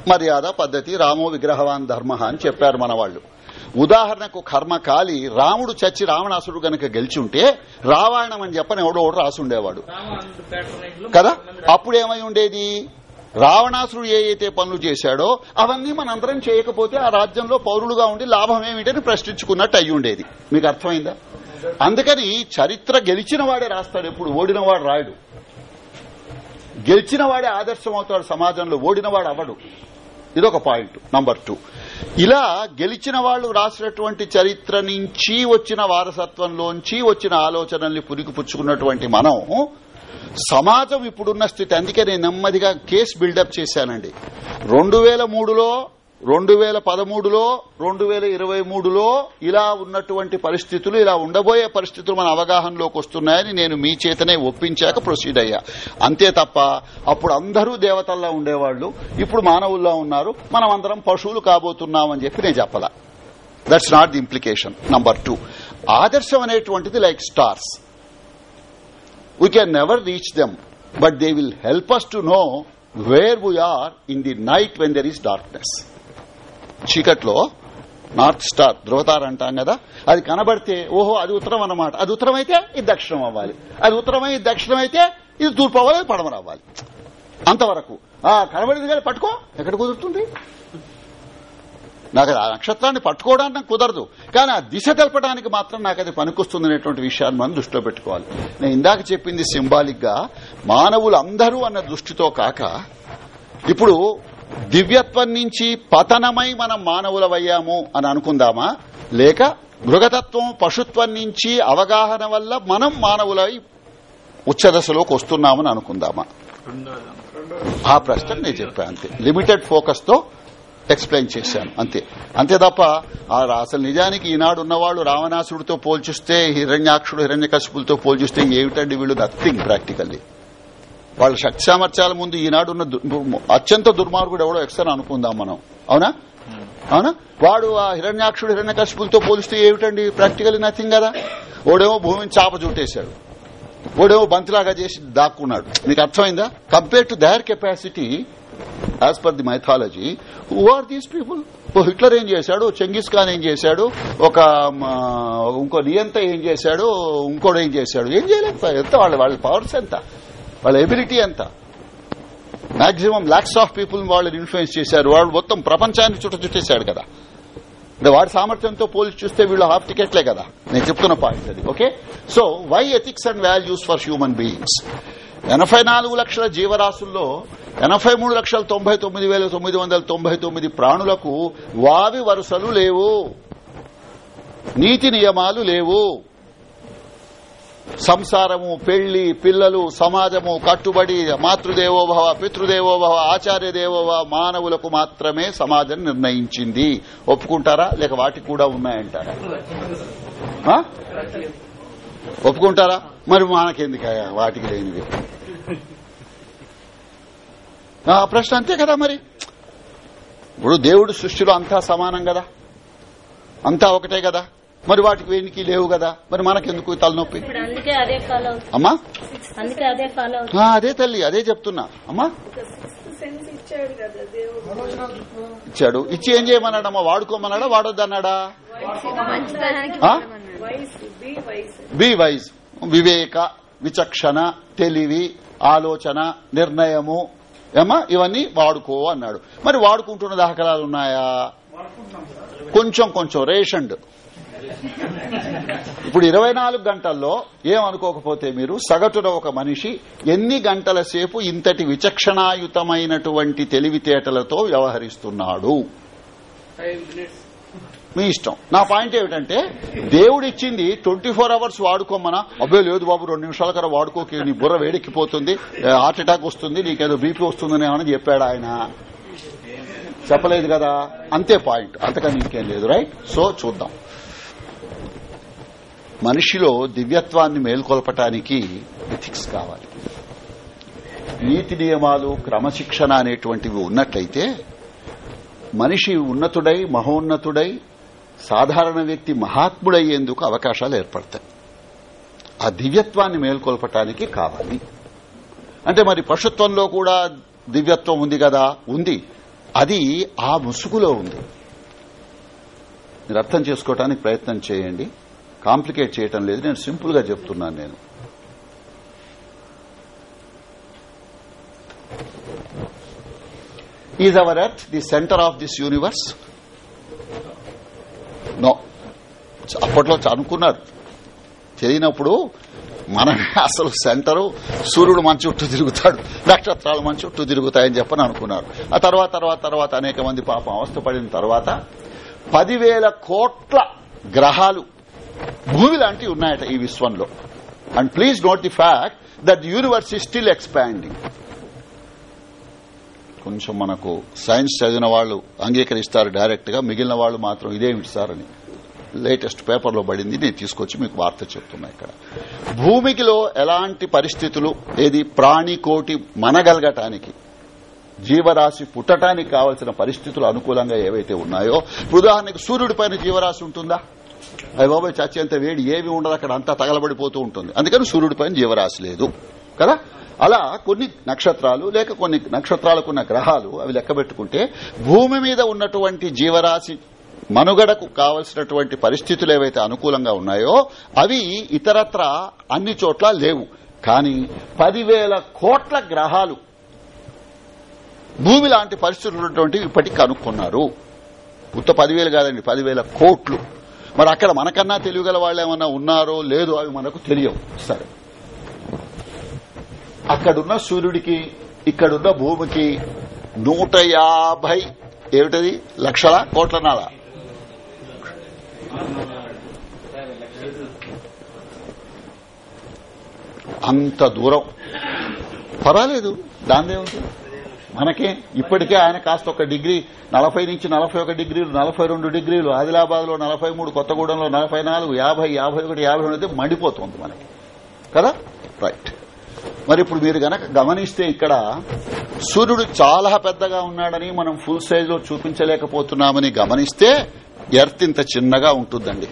మర్యాద పద్ధతి రామో విగ్రహవాన్ ధర్మ అని చెప్పారు మన వాళ్ళు ఉదాహరణకు కర్మకాలి రాముడు చచ్చి రావణాసుడు గనక గెలిచి ఉంటే రావాయణం అని చెప్పని ఎవడో ఒకడు రాసుండేవాడు కదా? అప్పుడు ఏమై ఉండేది? రావణాసురుడు ఏ అయితే పనులు చేశాడో అవన్నీ మనందరం చేయకపోతే ఆ రాజ్యంలో పౌరులుగా ఉండి లాభం ఏమిటని ప్రశ్నించుకున్నట్టు అయి ఉండేది. మీకు అర్థమైందా? అందుకని చరిత్ర గెలిచిన వాడే రాస్తాడు ఎప్పుడు ఓడినవాడు రాయడు. గెలిచిన వాడే ఆదర్శం అవుతాడు సమాజంలో ఓడినవాడు అవడు ఇదొక పాయింట్ నంబర్ టూ. ఇలా గెలిచిన వాళ్ళు రాసినటువంటి చరిత్ర నుంచి వచ్చిన వారసత్వంలోంచి వచ్చిన ఆలోచనల్ని పురికిపుచ్చుకున్నటువంటి మనం సమాజం ఇప్పుడున్న స్థితి. అందుకే నేను నెమ్మదిగా కేసు బిల్డప్ చేశానండి. రెండు వేల మూడులో రెండు వేల పదమూడులో రెండు వేల ఇరవై మూడులో ఇలా ఉన్నటువంటి పరిస్థితులు ఇలా ఉండబోయే పరిస్థితులు మన అవగాహనలోకి వస్తున్నాయని నేను మీ చేతనే ఒప్పించాక ప్రొసీడ్ అయ్యా. అంతే తప్ప అప్పుడు అందరూ దేవతల్లా ఉండేవాళ్ళు ఇప్పుడు మానవుల్లా ఉన్నారు మనం అందరం పశువులు కాబోతున్నామని చెప్పి నేను చెప్పలా. That's not the implication number two ఆదర్శం అనేటువంటిది like stars we can never reach them but they will help us to know where we are in the night when there is darkness. చీకట్లో నార్త్ స్టార్ ధృవతార అంటాం కదా అది కనబడితే ఓహో అది ఉత్తరం అన్నమాట. అది ఉత్తరం అయితే ఇది దక్షిణం అవ్వాలి. అది ఉత్తరమై ఇది దక్షిణం అయితే ఇది తూర్పు అవ్వాలి ఇది పడమర అవ్వాలి. అంతవరకు. ఆ కనబడింది కానీ పట్టుకో ఎక్కడ కుదురుతుంది? నాకు ఆ నక్షత్రాన్ని పట్టుకోవడానికి నాకు కుదరదు. కానీ ఆ దిశ తెలపడానికి మాత్రం నాకు అది పనికొస్తుంది అనేటువంటి విషయాన్ని మనం దృష్టిలో పెట్టుకోవాలి. నేను ఇందాక చెప్పింది సింబాలిక్గా మానవులు అందరూ అన్న దృష్టితో కాక ఇప్పుడు దివ్యత్వం నుంచి పతనమై మనం మానవులవయ్యాము అని అనుకుందామా? లేక మృగతత్వం పశుత్వం నుంచి అవగాహన వల్ల మనం మానవులై ఉచ్చదశలోకి వస్తున్నామని అనుకుందామా? ఆ ప్రశ్న నేను చెప్పాను అంతే. లిమిటెడ్ ఫోకస్తో ఎక్స్ప్లెయిన్ చేశాను అంతే. అంతే తప్ప ఆ అసలు నిజానికి ఈనాడు ఉన్నవాళ్ళు రావణాసుడితో పోల్చిస్తే హిరణ్యాక్షుడు హిరణ్యకశిపులతో పోల్చిస్తే ఏమిటండి వీళ్ళు? నథింగ్ ప్రాక్టికల్లీ వాళ్ళ శక్తి సామర్థ్యాల ముందు ఈనాడు ఉన్న అత్యంత దుర్మార్గుడు ఎవడో ఎక్సన్ అనుకుందాం మనం. అవునా? అవునా? వాడు ఆ హిరణ్యాక్షుడు హిరణ్యకశిపులతో పోలిస్తే ఏమిటండి ప్రాక్టికల్ నథింగ్ కదా? ఓడేమో భూమిని చాప చుట్టేశాడు. ఓడేమో బంతిలాగా చేసి దాక్కున్నాడు. మీకు అర్థమైందా? Compare to their capacity as per the mythology who are these people oh Hitler ఏం చేశాడు? చెంగిస్ ఖాన్ ఏం చేశాడు? ఒక ఇంకో నియంత ఏం చేశాడు? ఇంకోడు ఏం చేశాడు? ఏం చేయలేదు ఎంత వాళ్ళ వాళ్ళ పవర్స్ ఎంత? వాళ్ళ ఎబిలిటీ ఎంత? మాక్సిమం లాక్స్ ఆఫ్ పీపుల్ వాళ్ళని ఇన్ఫ్లుయెన్స్ చేశారు. వాళ్ళు మొత్తం ప్రపంచాన్ని చుట్ట చుట్టేశాడు కదా. అంటే వాడి సామర్థ్యంతో పోల్చి చూస్తే వీళ్ళు హాఫ్ టికెట్లే కదా. నేను చెప్తున్న పాయింట్ అది okay so why ethics and values for human beings ఎనభై నాలుగు లక్షల జీవరాశుల్లో ఎనభై మూడు లక్షల తొంభై తొమ్మిది వేల తొమ్మిది వందల తొంభై తొమ్మిది ప్రాణులకు వావి వరుసలు లేవు. నీతి నియమాలు లేవు. సంసారము పెళ్ళి పిల్లలు సమాజము కట్టుబడి మాతృదేవోభవ పితృదేవోభవ ఆచార్య దేవోభవ మానవులకు మాత్రమే సమాజం నిర్ణయించింది. ఒప్పుకుంటారా? లేక వాటికి కూడా ఉన్నాయంటారా? ఒప్పుకుంటారా? మరి మనకెందుకయ్యా? వాటికి లేనివి. ఆ ప్రశ్న అంతే కదా మరి. ఇప్పుడు దేవుడు సృష్టిలో అంతా సమానం కదా? అంతా ఒకటే కదా? మరి వాటికి వేనికి లేవు కదా? మరి మనకెందుకు తలనొప్పి? ఇప్పుడు అందుకే అదే ఫాలో అవుతుంది. అమ్మా? అందుకే అదే ఫాలో అవుతుంది. ఆ, అదే తల్లి అదే చెప్తున్నా. అమ్మా? ఇచ్చాడు. ఇచ్చి ఏం చేయమన్నాడమ్మా? వాడుకోమన్నాడా? వాడొద్దన్నాడా. బి వైజ్ వివేక విచక్షణ తెలివి ఆలోచన నిర్ణయము. ఏమా ఇవన్నీ వాడుకో అన్నాడు. మరి వాడుకుంటున్న దాఖలాలు ఉన్నాయా? కొంచెం కొంచెం రేషండ్ ఇప్పుడు ఇరవై నాలుగు గంటల్లో ఏమనుకోకపోతే మీరు సగటున ఒక మనిషి ఎన్ని గంటల సేపు ఇంతటి విచక్షణాయుతమైనటువంటి తెలివితేటలతో వ్యవహరిస్తున్నాడు? మీ ఇష్టం. నా పాయింట్ ఏమిటంటే దేవుడు ఇచ్చింది ట్వంటీ ఫోర్ అవర్స్ వాడుకోమనా? అబ్బే లేదు బాబు రెండు నిమిషాల కన్నా వాడుకోకి నీ బుర్ర వేడెక్కిపోతుంది హార్ట్ అటాక్ వస్తుంది నీకేదో బీపీ వస్తుందని ఏమని చెప్పాడు ఆయన? చెప్పలేదు కదా? అంతే పాయింట్. అంతకని ఇంకేం లేదు రైట్? సో చూద్దాం. మనిషిలో దివ్యత్వాన్ని మేల్కొల్పటానికి ఎథిక్స్ కావాలి. నీతి నియమాలు క్రమశిక్షణ అనేటువంటివి ఉన్నట్లయితే మనిషి ఉన్నతుడై మహోన్నతుడై సాధారణ వ్యక్తి మహాత్ముడయ్యేందుకు అవకాశాలు ఏర్పడతాయి. ఆ దివ్యత్వాన్ని మేల్కొల్పటానికి కావాలి. అంటే మరి పశుత్వంలో కూడా దివ్యత్వం ఉంది కదా? ఉంది. అది ఆ ముసుగులో ఉంది. మీరు అర్థం చేసుకోవటానికి ప్రయత్నం చేయండి. కాంప్లికేట్ చేయటం లేదు. నేను సింపుల్గా చెప్తున్నాను నేను. Is our earth the centre of this universe no అప్పట్లో అనుకున్నారు తెలియనప్పుడు మనమే అసలు సెంటరు సూర్యుడు మన చుట్టూ తిరుగుతాడు నక్షత్రాలు మన చుట్టూ తిరుగుతాయని చెప్పని అనుకున్నారు. ఆ తర్వాత తర్వాత తర్వాత అనేక మంది పాపం అవస్థ పడిన తర్వాత పదివేల కోట్ల గ్రహాలు భూమి లాంటివి ఉన్నాయట ఈ విశ్వంలో. And please note the fact that universe is still expanding కొంచెం మనకు సైన్స్ చదివిన వాళ్ళు అంగీకరిస్తారు డైరెక్ట్గా మిగిలిన వాళ్ళు మాత్రం ఇదేమిటి సార్ అని లేటెస్ట్ పేపర్లో పడింది నేను తీసుకొచ్చి మీకు వార్త చెప్తున్నా ఇక్కడ. భూమికిలో ఎలాంటి పరిస్థితులు ఏది ప్రాణికోటి మనగలగటానికి జీవరాశి పుట్టడానికి కావలసిన పరిస్థితులు అనుకూలంగా ఏవైతే ఉన్నాయో ఉదాహరణకు సూర్యుడి పైన జీవరాశి ఉంటుందా? అవి బాబాయ్ చచ్చేంత వేడి ఏమి ఉండదు అక్కడ అంతా తగలబడిపోతూ ఉంటుంది. అందుకని సూర్యుడి పైన జీవరాశి లేదు. కదా? అలా కొన్ని నక్షత్రాలు లేక కొన్ని నక్షత్రాలకున్న గ్రహాలు అవి లెక్కబెట్టుకుంటే భూమి మీద ఉన్నటువంటి జీవరాశి మనుగడకు కావలసినటువంటి పరిస్థితులు ఏవైతే అనుకూలంగా ఉన్నాయో అవి ఇతరత్ర అన్ని చోట్ల లేవు. కానీ పదివేల కోట్ల గ్రహాలు భూమి లాంటి పరిస్థితులు ఉన్నటువంటి ఇప్పటికీ కనుక్కున్నారు. ఉత్త పదివేలు కాదండి పదివేల కోట్లు. మరి అక్కడ మనకన్నా తెలియగల వాళ్ళు ఏమన్నా ఉన్నారో లేదో అవి మనకు తెలియవు. సరే. అక్కడున్న సూర్యుడికి ఇక్కడున్న భూమికి నూట యాభై ఏమిటది? లక్షల కోట్ల నాల అంత దూరం. పర్వాలేదు. దాందే ఉంది మనకే ఇప్పటికే ఆయన కాస్త ఒక డిగ్రీ నలభై నుంచి నలభై ఒక డిగ్రీలు నలభై రెండు డిగ్రీలు ఆదిలాబాద్లో నలభై మూడు కొత్తగూడెంలో నలభై నాలుగు యాభై యాభై ఒకటి యాభై రెండు అయితే మండిపోతుంది మనకి. కదా? రైట్. మరి ఇప్పుడు మీరు గనక గమనిస్తే ఇక్కడ సూర్యుడు చాలా పెద్దగా ఉన్నాడని మనం ఫుల్ సైజ్లో చూపించలేకపోతున్నామని గమనిస్తే ఎర్త్ ఇంత చిన్నగా ఉంటుందండి.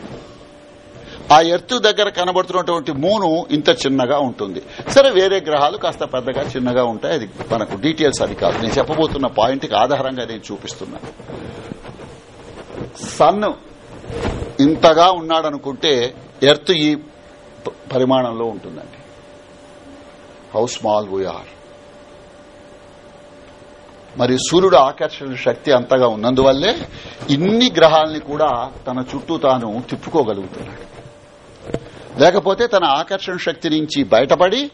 ఆ ఎర్త్ దగ్గర కనబడుతున్నటువంటి మూను ఇంత చిన్నగా ఉంటుంది. సరే వేరే గ్రహాలు కాస్త పెద్దగా చిన్నగా ఉంటాయి. అది మనకు డీటెయిల్స్ అది కాదు. నేను చెప్పబోతున్న పాయింట్కి ఆధారంగా నేను చూపిస్తున్నా. సన్ ఇంతగా ఉన్నాడనుకుంటే ఎర్త్ ఈ ప- పరిమాణంలో ఉంటుందండి. హౌ స్మాల్ వీఆర్ మరి సూర్యుడు ఆకర్షణ శక్తి అంతగా ఉన్నందువల్లే ఇన్ని గ్రహాలని కూడా తన చుట్టూ తాను తిప్పుకోగలుగుతున్నాడు. లేకపోతే తన ఆకర్షణ శక్తి నుంచి బయటపడి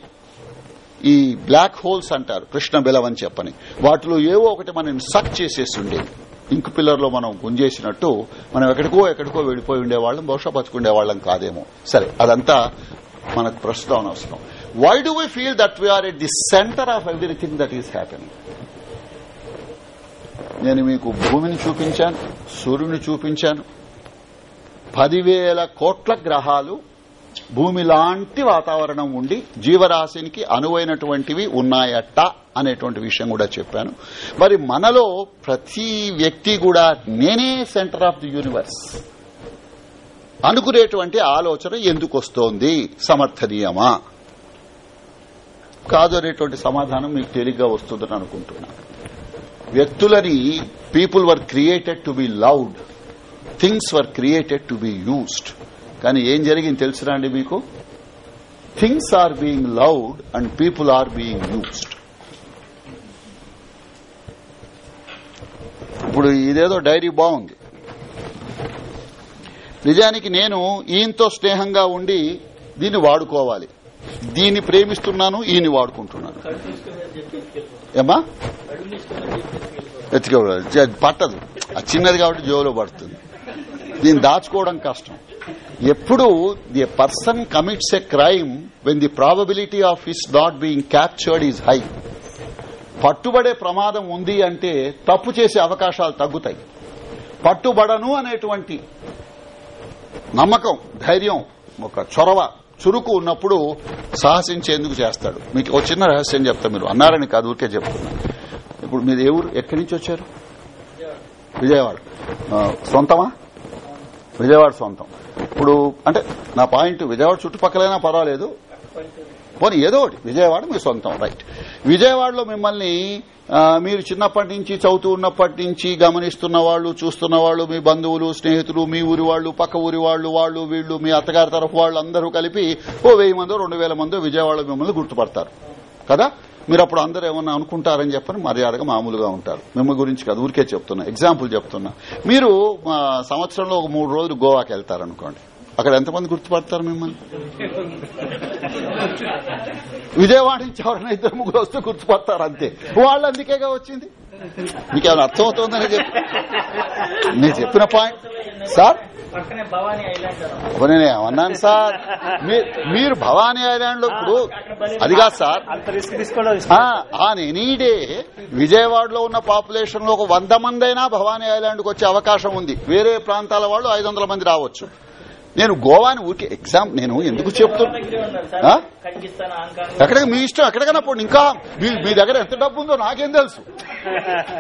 ఈ బ్లాక్ హోల్స్ అంటారు కృష్ణ బిలవని చెప్పని. వాటిలో ఏవో ఒకటి మనం సక్ చేసేసి ఇంక్ పిల్లర్లో మనం గుంజేసినట్టు మనం ఎక్కడికో ఎక్కడికో వెళ్ళిపోయి ఉండేవాళ్ళం బహుశా బతుకుండేవాళ్ళం కాదేమో. సరే అదంతా మనకు ప్రస్తుతం అనవసరం. Why do we feel that we're at the centre of everything that is happening నేను మీకు భూమిని చూపించాను సూర్యుని చూపించాను. పదివేల కోట్ల గ్రహాలు భూమి లాంటి వాతావరణం ఉండి జీవరాశినికి అనువైనటువంటివి ఉన్నాయట అనేటువంటి విషయం కూడా చెప్పాను. మరి మనలో ప్రతి వ్యక్తి కూడా నేనే సెంటర్ ఆఫ్ ది యూనివర్స్ అనుకునేటువంటి ఆలోచన ఎందుకు వస్తోంది? సమర్థనీయమా? కాదు అనేటువంటి సమాధానం మీకు తేలిగ్గా వస్తుందని అనుకుంటున్నాను. వ్యక్తులని people were created to be loved things were created to be used కానీ ఏం జరిగింది తెలుసురా అండి మీకు? Things are being loved and people are being used ఇప్పుడు ఇదేదో డైరీ బాగుంది. నిజానికి నేను ఈయనతో స్నేహంగా ఉండి దీన్ని వాడుకోవాలి. దీన్ని ప్రేమిస్తున్నాను ఈయన వాడుకుంటున్నాను. ఏమా ఎత్తుకోవాలి పట్టదు. అది చిన్నది కాబట్టి జోలో పడుతుంది. దీన్ని దాచుకోవడం కష్టం. ఎప్పుడు the person commits a crime when the probability of is not being captured is high పట్టుబడే ప్రమాదం ఉంది అంటే తప్పు చేసే అవకాశాలు తగ్గుతాయి. పట్టుబడను అనేటువంటి నమ్మకం ధైర్యం ఒక చొరవ చురుకు ఉన్నప్పుడు సాహసించేందుకు చేస్తాడు. మీకు ఒక చిన్న రహస్యం చెప్తా మీరు. అన్నారని కాదు ఊరికే చెప్తున్నా. ఇప్పుడు మీరు ఏ ఊరు? ఎక్కడి నుంచి వచ్చారు? విజయవాడ. సొంతమా? విజయవాడ సొంతం. ఇప్పుడు అంటే నా పాయింట్ విజయవాడ చుట్టుపక్కలైనా పర్వాలేదు. పోనీ ఏదో ఒకటి విజయవాడ మీ సొంతం రైట్. విజయవాడలో మిమ్మల్ని మీరు చిన్నప్పటి నుంచి చదువుతూ ఉన్నప్పటి నుంచి గమనిస్తున్న వాళ్ళు చూస్తున్న వాళ్ళు మీ బంధువులు స్నేహితులు మీ ఊరి వాళ్ళు పక్క ఊరి వాళ్ళు వాళ్ళు వీళ్ళు మీ అత్తగారి తరఫు వాళ్ళు అందరూ కలిపి ఓ వెయ్యి మందో రెండు వేల మందో విజయవాడలో మిమ్మల్ని గుర్తుపడతారు. కదా? మీరు అప్పుడు అందరూ ఏమన్నా అనుకుంటారని చెప్పని మర్యాదగా మామూలుగా ఉంటారు. మిమ్మల్ని గురించి కాదు ఊరికే చెప్తున్నా. ఎగ్జాంపుల్ చెప్తున్నా. మీరు సంవత్సరంలో ఒక మూడు రోజులు గోవాకి వెళ్తారనుకోండి. అక్కడ ఎంతమంది గుర్తుపడతారు మిమ్మల్ని? విజయవాడ నుంచి ఎవరైనా ఇద్దరు ముగ్గురు వస్తే గుర్తుపడతారు అంతే. వాళ్ళు అందుకేగా వచ్చింది? మీకేమైనా అర్థమవుతుందని చెప్పి నేను చెప్పిన పాయింట్ సార్? నేను ఏమన్నాను సార్? మీ- మీరు భవానీ ఐలాండ్లో ఇప్పుడు అది కాదు sir. On uh any day విజయవాడలో ఉన్న పాపులేషన్లో ఒక వంద మంది అయినా భవానీ ఐలాండ్కు వచ్చే అవకాశం ఉంది. వేరే ప్రాంతాల వాళ్ళు ఐదు వందల మంది రావచ్చు. నేను గోవాని ఊరికి ఎగ్జామ్ నేను ఎందుకు చెప్తున్నా ఎక్కడికి మీ ఇష్టం ఎక్కడికైనా పోండి. ఇంకా మీ మీ దగ్గర ఎంత డబ్బు ఉందో నాకేం తెలుసు.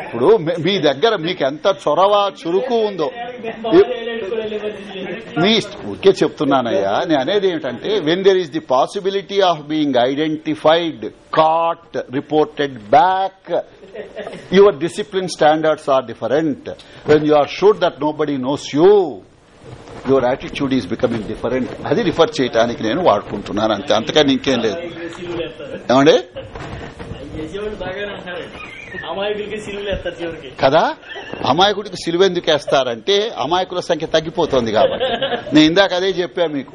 ఇప్పుడు మీ- దగ్గర మీకు ఎంత చొరవ చురుకు ఉందో. మీ ఇష్టం ఊరికే చెప్తున్నానయ్యా. నేను అనేది ఏమిటంటే when there is the possibility of being identified caught reported back your discipline standards are different when you are sure that nobody knows you your attitude is becoming different అది రిఫర్ చేయడానికి నేను వాడుకుంటున్నాను అంతే. అంతకని ఇంకేం లేదు. ఏమండి? కదా? అమాయకుడికి సిలువ ఎందుకు వేస్తారంటే అమాయకుల సంఖ్య తగ్గిపోతుంది కాబట్టి. నేను ఇందాక అదే చెప్పాను మీకు.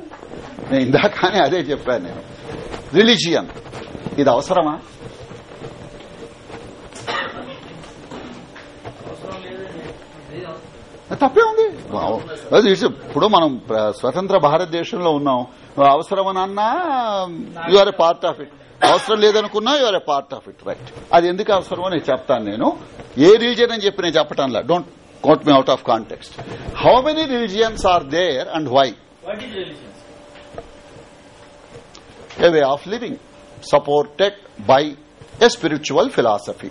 నేను ఇందాకనే అదే చెప్పాను నేను. రిలీజియన్. ఇది అవసరమా? తప్పే ఉంది. అది ఇప్పుడు మనం స్వతంత్ర భారతదేశంలో ఉన్నాం. అవసరమనన్నా you are a part of it అవసరం లేదనుకున్నా you are a part of it right అది ఎందుకు అవసరమో నేను చెప్తాను నేను. ఏ రిలీజియన్ అని చెప్పి నేను చెప్పటంలా don't quote me out of context how many religions are there and why a way of living supported by a spiritual philosophy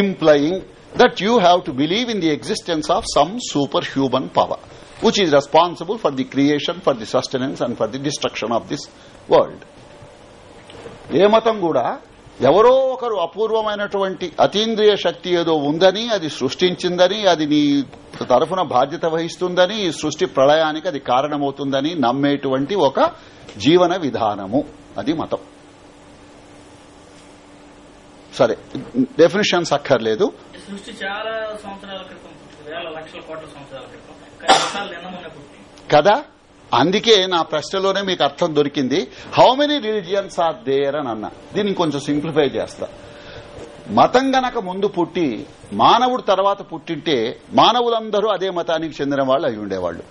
implying that you have to believe in the existence of some superhuman power which is responsible for the creation for the sustenance and for the destruction of this world ఏ మతం కూడా ఎవరో ఒకరు అపూర్వమైనటువంటి అతీంద్రియ శక్తి ఏదో ఉందని అది సృష్టించిందని అది నీ తరఫున బాధ్యత వహిస్తుందని ఈ సృష్టి ప్రళయానికి అది కారణమవుతుందని నమ్మేటువంటి ఒక జీవన విధానము అది మతం సరే డెఫినేషన్స్ అక్కర్లేదు సృష్టి చాలా సంవత్సరాల క్రితం వేల లక్షల కోట్ల సంవత్సరాల క్రితం. కానీ నిన్న మొన్న పుట్టింది. కదా? అందుకే నా ప్రశ్నలోనే మీకు అర్థం దొరికింది. How many religions are there అని అన్నా. దీన్ని కొంచెం సింప్లిఫై చేస్తా. మతం గనక ముందు పుట్టి మానవుడు తర్వాత పుట్టింటే మానవులందరూ అదే మతానికి చెందిన వాళ్ళు అయి ఉండేవాళ్ళు.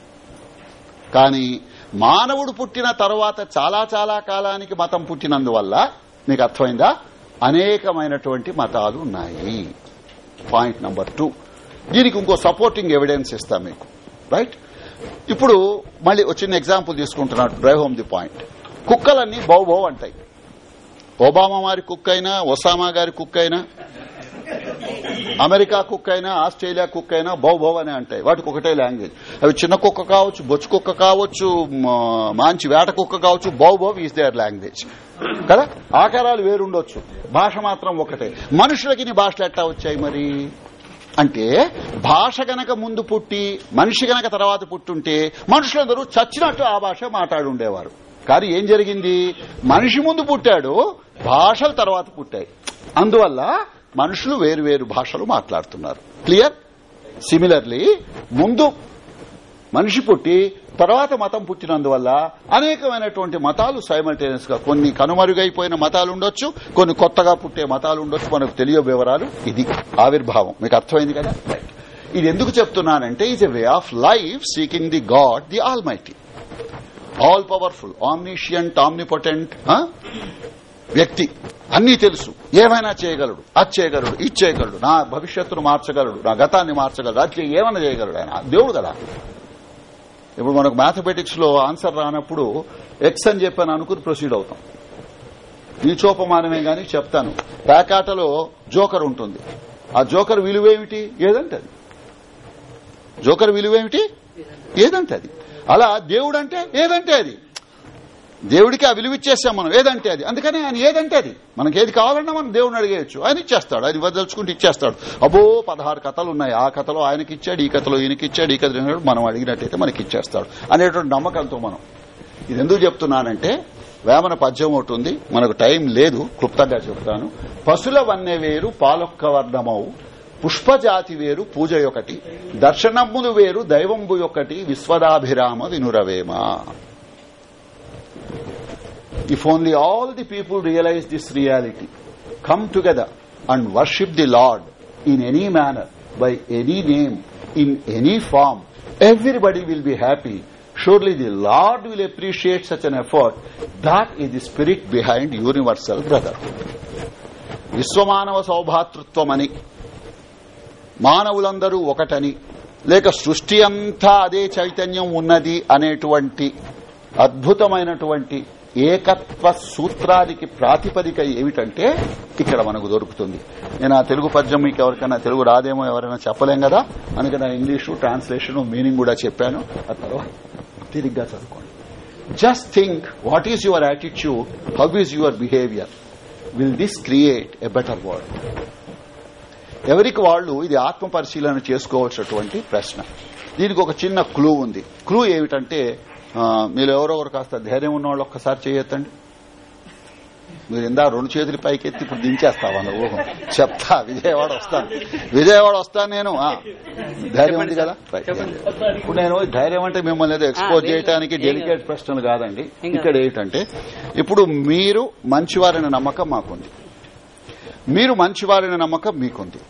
కానీ మానవుడు పుట్టిన తర్వాత చాలా చాలా కాలానికి మతం పుట్టినందువల్ల మీకు అర్థమైందా? అనేకమైనటువంటి మతాలు ఉన్నాయి. Point number two. దీనికి ఇంకో సపోర్టింగ్ ఎవిడెన్స్ ఇస్తా మీకు. రైట్ ఇప్పుడు మళ్ళీ వచ్చిన చిన్న ఎగ్జాంపుల్ తీసుకుంటున్నాడు డ్రైవ్ హోమ్ ది పాయింట్. కుక్కలన్నీ బౌ అంటాయి. ఒబామా వారి కుక్క అయినా ఒసామా గారి కుక్క అయినా అమెరికా కుక్క అయినా ఆస్ట్రేలియా కుక్క అయినా బౌభవ్ అనే అంటాయి. వాటికి ఒకటే లాంగ్వేజ్. అవి చిన్న కుక్క కావచ్చు బొచ్చు కుక్క కావచ్చు మాంచి వేట కుక్క కావచ్చు bow wow is is there language కదా? ఆకారాలు వేరుండొచ్చు. భాష మాత్రం ఒకటే. మనుషులకి నీ భాషలు ఎట్లా వచ్చాయి మరి? అంటే భాష గనక ముందు పుట్టి మనిషి గనక తర్వాత పుట్టుంటే మనుషులందరూ చచ్చినట్టు ఆ భాష మాట్లాడి ఉండేవారు కానీ ఏం జరిగింది? మనిషి ముందు పుట్టాడు భాషలు తర్వాత పుట్టాయి. అందువల్ల మనుషులు వేరు వేరు భాషలు మాట్లాడుతున్నారు. క్లియర్ సిమిలర్లీ ముందు మనిషి పుట్టి తర్వాత మతం పుట్టినందువల్ల అనేకమైనటువంటి మతాలు సైమల్టేనియస్గా కొన్ని కనుమరుగైపోయిన మతాలు ఉండొచ్చు కొన్ని కొత్తగా పుట్టే మతాలు ఉండొచ్చు మనకు తెలియ వివరాలు ఇది. ఆవిర్భావం. మీకు అర్థమైంది కదా? ఇది ఎందుకు చెప్తున్నానంటే is a way of life seeking the god the almighty all powerful omniscient omnipotent వ్యక్తి. అన్నీ తెలుసు. ఏమైనా చేయగలడు. అది చేయగలడు. ఇది చేయగలడు. నా భవిష్యత్తును మార్చగలడు. నా గతాన్ని మార్చగలడు. అది ఏమైనా చేయగలడు ఆయన. దేవుడు కదా. ఇప్పుడు మనకు మ్యాథమెటిక్స్లో ఆన్సర్ రానప్పుడు ఎక్స్ అని చెప్పాను అనుకుని ప్రొసీడ్ అవుతాం. నీచోపమానమే గాని చెప్తాను. పేకాటలో జోకర్ ఉంటుంది. ఆ జోకర్ విలువేమిటి ఏదంటే అది జోకర్ విలువేమిటి ఏదంటే అది అలా దేవుడు అంటే ఏదంటే అది? దేవుడికి ఆ విలువ ఇచ్చేసాం మనం. ఏదంటే అది? అందుకని ఆయన ఏదంటే అది? మనకి ఏది కావాలన్నా మనం దేవుడిని అడిగేయచ్చు. ఆయన ఇచ్చేస్తాడు. ఆయన వదలుచుకుంటే ఇచ్చేస్తాడు. అబ్బో పదహారు కథలు ఉన్నాయి. ఆ కథలో ఆయనకి ఇచ్చాడు ఈ కథలో ఈయనకి ఇచ్చాడు ఈ కథలో మనం అడిగినట్టయితే మనకి ఇచ్చేస్తాడు అనేటువంటి నమ్మకంతో మనం. ఇది ఎందుకు చెప్తున్నానంటే వేమన పద్యం ఒకటి ఉంది. మనకు టైం లేదు క్లుప్తంగా చెప్తాను. పశుల వన్నె వేరు పాలొక్క వర్ణమవు పుష్పజాతి వేరు పూజ ఒకటి దర్శనములు వేరు దైవంబు ఒకటి విశ్వదాభిరామ వినురవేమ. If only all the people realize this reality, come together and worship the Lord in any manner, by any name, in any form, everybody will be happy. Surely the Lord will appreciate such an effort. That is the spirit behind universal brotherhood. విశ్వమానవ సౌభాతృత్వమని మానవులందరూ ఒకటని లేక సృష్టి అంతా అదే చైతన్యం ఉన్నది అనేటువంటి అద్భుతమైనటువంటి ఏకత్వ సూత్రానికి ప్రాతిపదిక ఏమిటంటే ఇక్కడ మనకు దొరుకుతుంది. నేను ఆ తెలుగు పద్యం మీకు ఎవరికైనా తెలుగు రాదేమో ఎవరైనా చెప్పలేం కదా? అందుకని ఇంగ్లీషు ట్రాన్స్లేషన్ మీనింగ్ కూడా చెప్పాను. ఆ తర్వాత తిరిగ్గా చదువుకోండి. Just think what is your attitude how is your behaviour will this create a better world ఎవరికి వాళ్ళు ఇది ఆత్మ పరిశీలన చేసుకోవాల్సినటువంటి ప్రశ్న. దీనికి ఒక చిన్న క్లూ ఉంది. క్లూ ఏమిటంటే మీరు ఎవరెవరు కాస్త ధైర్యం ఉన్న వాళ్ళు ఒక్కసారి చేయొద్దండి. మీరు ఇందా రెండు చేతులు పైకెత్తి ఇప్పుడు దించేస్తావా నువ్వు? చెప్తా విజయవాడ వస్తాను. విజయవాడ వస్తాను నేను. ధైర్యం ఉంది కదా. ఇప్పుడు నేను ధైర్యం అంటే మిమ్మల్ని ఏదో ఎక్స్పోజ్ చేయడానికి డెలికేట్ ప్రశ్నలు కాదండి. ఇక్కడ ఏంటంటే ఇప్పుడు మీరు మంచివారని నమ్మకం మాకుంది. మీరు మంచివారని నమ్మకం మీకుంది.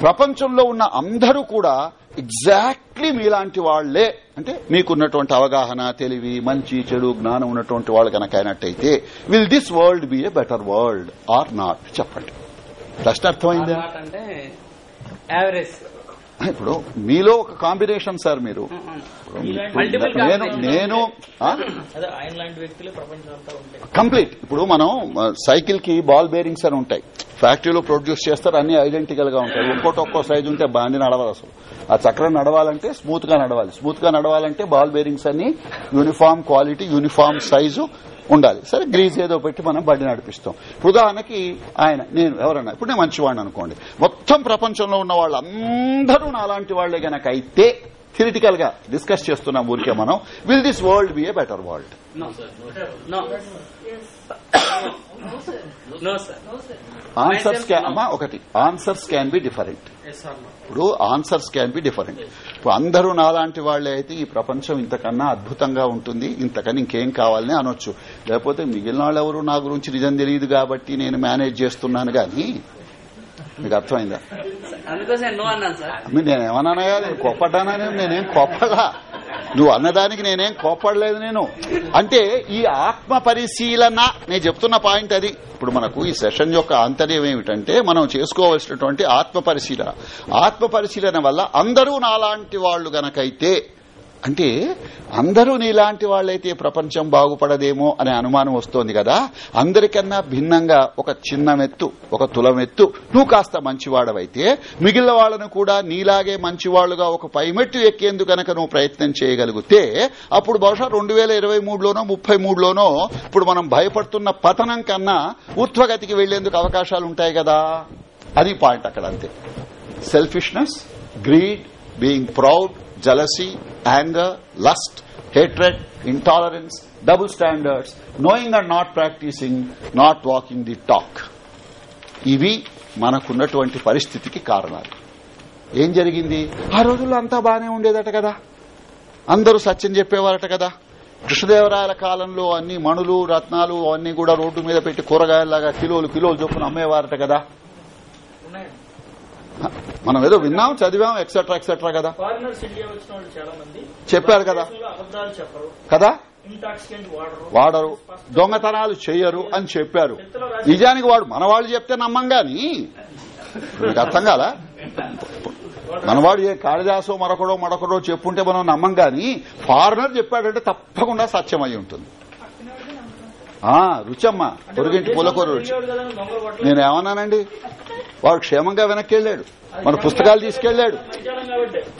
ప్రపంచంలో ఉన్న అందరూ కూడా ఎగ్జాక్ట్లీ మీలాంటి వాళ్ళే అంటే మీకున్నటువంటి అవగాహన తెలివి మంచి చెడు జ్ఞానం ఉన్నటువంటి వాళ్ళు కనుక అయినట్టయితే will this world be a better world or not చెప్పండి. ప్రశ్న అర్థమైందా? అంటే ఇప్పుడు మీలో ఒక కాంబినేషన్ సార్ మీరు. నేను నేను కంప్లీట్. ఇప్పుడు మనం సైకిల్కి బాల్ బేరింగ్స్ అని ఉంటాయి. ఫ్యాక్టరీలో ప్రొడ్యూస్ చేస్తారు అన్ని ఐడెంటికల్గా ఉంటాయి. ఒక్కోటి ఒక్కో సైజు ఉంటే బండి నడవదు అసలు. ఆ చక్రం నడవాలంటే స్మూత్గా నడవాలి. స్మూత్గా నడవాలంటే బాల్ బేరింగ్స్ అన్ని యూనిఫామ్ క్వాలిటీ యూనిఫామ్ సైజు ఉండాలి. సరే గ్రీజ్ ఏదో పెట్టి మనం బండి నడిపిస్తాం. ఉదాహరణకి ఆయన నేను ఎవరన్నా ఇప్పుడు నేను మంచివాడిని అనుకోండి. మొత్తం ప్రపంచంలో ఉన్న వాళ్ళందరూ నాలాంటి వాళ్ళే గనక అయితే థిరిటికల్గా డిస్కస్ చేస్తున్నాం ఊరికే మనం will this world be a better world answers అమ్మా ఒకటి. ఆన్సర్స్ క్యాన్ బి డిఫరెంట్ ఇప్పుడు ఆన్సర్స్ క్యాన్ బి డిఫరెంట్ ఇప్పుడు అందరూ నాలాంటి వాళ్ళే అయితే ఈ ప్రపంచం ఇంతకన్నా అద్భుతంగా ఉంటుంది. ఇంతకని ఇంకేం కావాలని అనొచ్చు. లేకపోతే మిగిలిన వాళ్ళు ఎవరు నా గురించి నిజం తెలియదు కాబట్టి నేను మేనేజ్ చేస్తున్నాను కానీ మీకు అర్థమైందా? అందుకోసం నో అన్నాను సార్. మీ- నేనేమన్నానయ్యా నేను కోప్పడ్డానా నేను? నేనేం కోప్పడలా నువ్వు అన్నదానికి నేనేం కోప్పడలేదు నేను. అంటే ఈ ఆత్మ పరిశీలన నేను చెప్తున్న పాయింట్ అది. ఇప్పుడు మనకు ఈ సెషన్ యొక్క ఆంతర్యం ఏమిటంటే మనం చేసుకోవాల్సినటువంటి ఆత్మ పరిశీలన. ఆత్మ పరిశీలన వల్ల అందరూ నాలాంటి వాళ్ళు గనకైతే అంటే అందరూ నీలాంటి వాళ్ళైతే ప్రపంచం బాగుపడదేమో అనే అనుమానం వస్తోంది కదా. అందరికన్నా భిన్నంగా ఒక చిన్న మెత్తు ఒక తులమెత్తు నువ్వు కాస్త మంచివాడవైతే మిగిలిన వాళ్ళను కూడా నీలాగే మంచివాళ్ళుగా ఒక పైమెట్టు ఎక్కేందుకు కనుక నువ్వు ప్రయత్నం చేయగలిగితే అప్పుడు బహుశా రెండు వేల ఇరవై మూడులోనో ముప్పై మూడులోనో ఇప్పుడు మనం భయపడుతున్న పతనం కన్నా ఉత్వగతికి వెళ్ళేందుకు అవకాశాలు ఉంటాయి కదా. అది పాయింట్ అక్కడ అంతే. Selfishness greed being proud jealousy, anger, lust, hatred, intolerance, double standards, knowing and not practicing, not walking the talk. ఇవి మనకున్నటువంటి పరిస్థితికి కారణాలు. ఏం జరిగింది? ఆ రోజుల్లో అంతా బానే ఉండేదట కదా. అందరూ సత్యం చెప్పేవారట కదా. కృష్ణదేవరాయల కాలంలో అన్ని మణులు రత్నాలు అన్ని కూడా రోడ్డు మీద పెట్టి కూరగాయలాగా కిలోలు కిలోలు చొప్పున అమ్మేవారట కదా. మనం ఏదో విన్నాం చదివాం ఎక్సెట్రా ఎక్సెట్రా కదా. చెప్పారు కదా. కదా? వాడరు. దొంగతనాలు చెయ్యరు అని చెప్పారు. నిజానికి వాడు మన వాళ్ళు చెప్తే నమ్మం గాని? మీకు అర్థం కాదా? మనవాడు ఏ కాళిదాసో మరొకడో మరొకడో చెప్పుంటే మనం నమ్మం గాని ఫారినర్ చెప్పాడంటే తప్పకుండా సత్యం అయి ఉంటుంది. రుచమ్మ పొరుగింటి పులకూర రుచి. నేను ఏమన్నానండి? వాడు క్షేమంగా వెనక్కి వెళ్ళాడు. మన పుస్తకాలు తీసుకెళ్ళాడు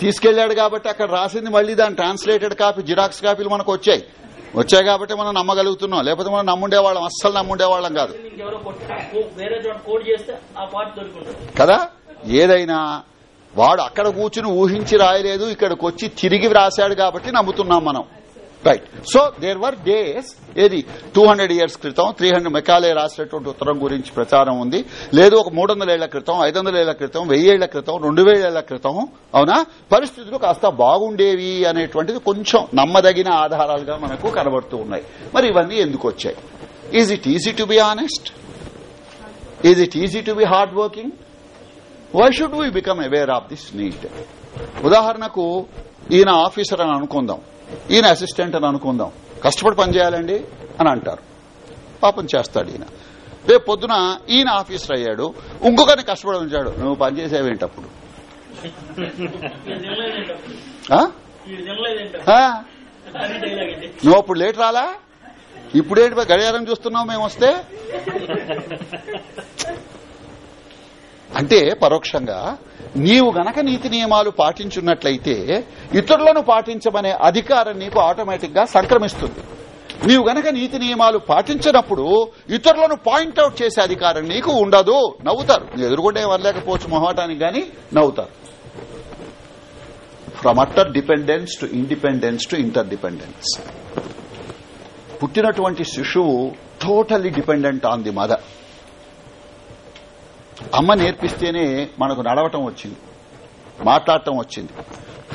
తీసుకెళ్ళాడు కాబట్టి అక్కడ రాసింది మళ్ళీ దాని ట్రాన్స్లేటెడ్ కాపీ జిరాక్స్ కాపీలు మనకు వచ్చాయి. వచ్చాయి కాబట్టి మనం నమ్మగలుగుతున్నాం. లేకపోతే మనం నమ్ముండేవాళ్ళం అస్సలు నమ్ముండేవాళ్ళం కాదు. కదా? ఏదైనా వాడు అక్కడ కూర్చుని ఊహించి రాయలేదు ఇక్కడికి వచ్చి తిరిగి వ్రాశాడు కాబట్టి నమ్ముతున్నాం మనం. Right so there were days ఏది టూ హండ్రెడ్ ఇయర్స్ క్రితం త్రీ హండ్రెడ్ మెకాలే రాసినటువంటి ఉత్తరం గురించి ప్రచారం ఉంది. లేదు ఒక మూడు వందల ఏళ్ళ క్రితం ఐదు వందల ఏళ్ళ క్రితం వెయ్యి ఏళ్ళ క్రితం రెండు వేల ఏళ్ళ క్రితం అవునా? పరిస్థితులు కాస్త బాగుండేవి అనేటువంటిది కొంచెం నమ్మదగిన ఆధారాలుగా మనకు కనబడుతూ ఉన్నాయి. మరి ఇవన్నీ ఎందుకు వచ్చాయి? Is it easy to be honest is it easy to be hard working why should we become aware of this need ఉదాహరణకు ఈయన ఆఫీసర్ అని అనుకుందాం. ఈయన అసిస్టెంట్ అని అనుకుందాం. కష్టపడి పనిచేయాలండి అని అంటారు. పాపం చేస్తాడు ఈయన. రేపు పొద్దున ఈయన ఆఫీసర్ అయ్యాడు. ఇంకొకరిని కష్టపడి ఉంచాడు. నువ్వు పనిచేసేవేంటప్పుడు నువ్వు అప్పుడు లేట్ రాలా? ఇప్పుడేంటి గడియారం చూస్తున్నావు మేము వస్తే? అంటే పరోక్షంగా నీవు గనక నీతి నియమాలు పాటించున్నట్లయితే ఇతరులను పాటించమనే అధికారం నీకు ఆటోమేటిక్గా సంక్రమిస్తుంది. నీవు గనక నీతి నియమాలు పాటించినప్పుడు ఇతరులను పాయింట్అవుట్ చేసే అధికారం నీకు ఉండదు. నవ్వుతారు. నీ ఎదురుకుంటే మొహటానికి గాని నవ్వుతారు. From utter dependence to independence to interdependence పుట్టినటువంటి శిశువు totally dependent on the mother అమ్మ నేర్పిస్తేనే మనకు నడవటం వచ్చింది మాట్లాడటం వచ్చింది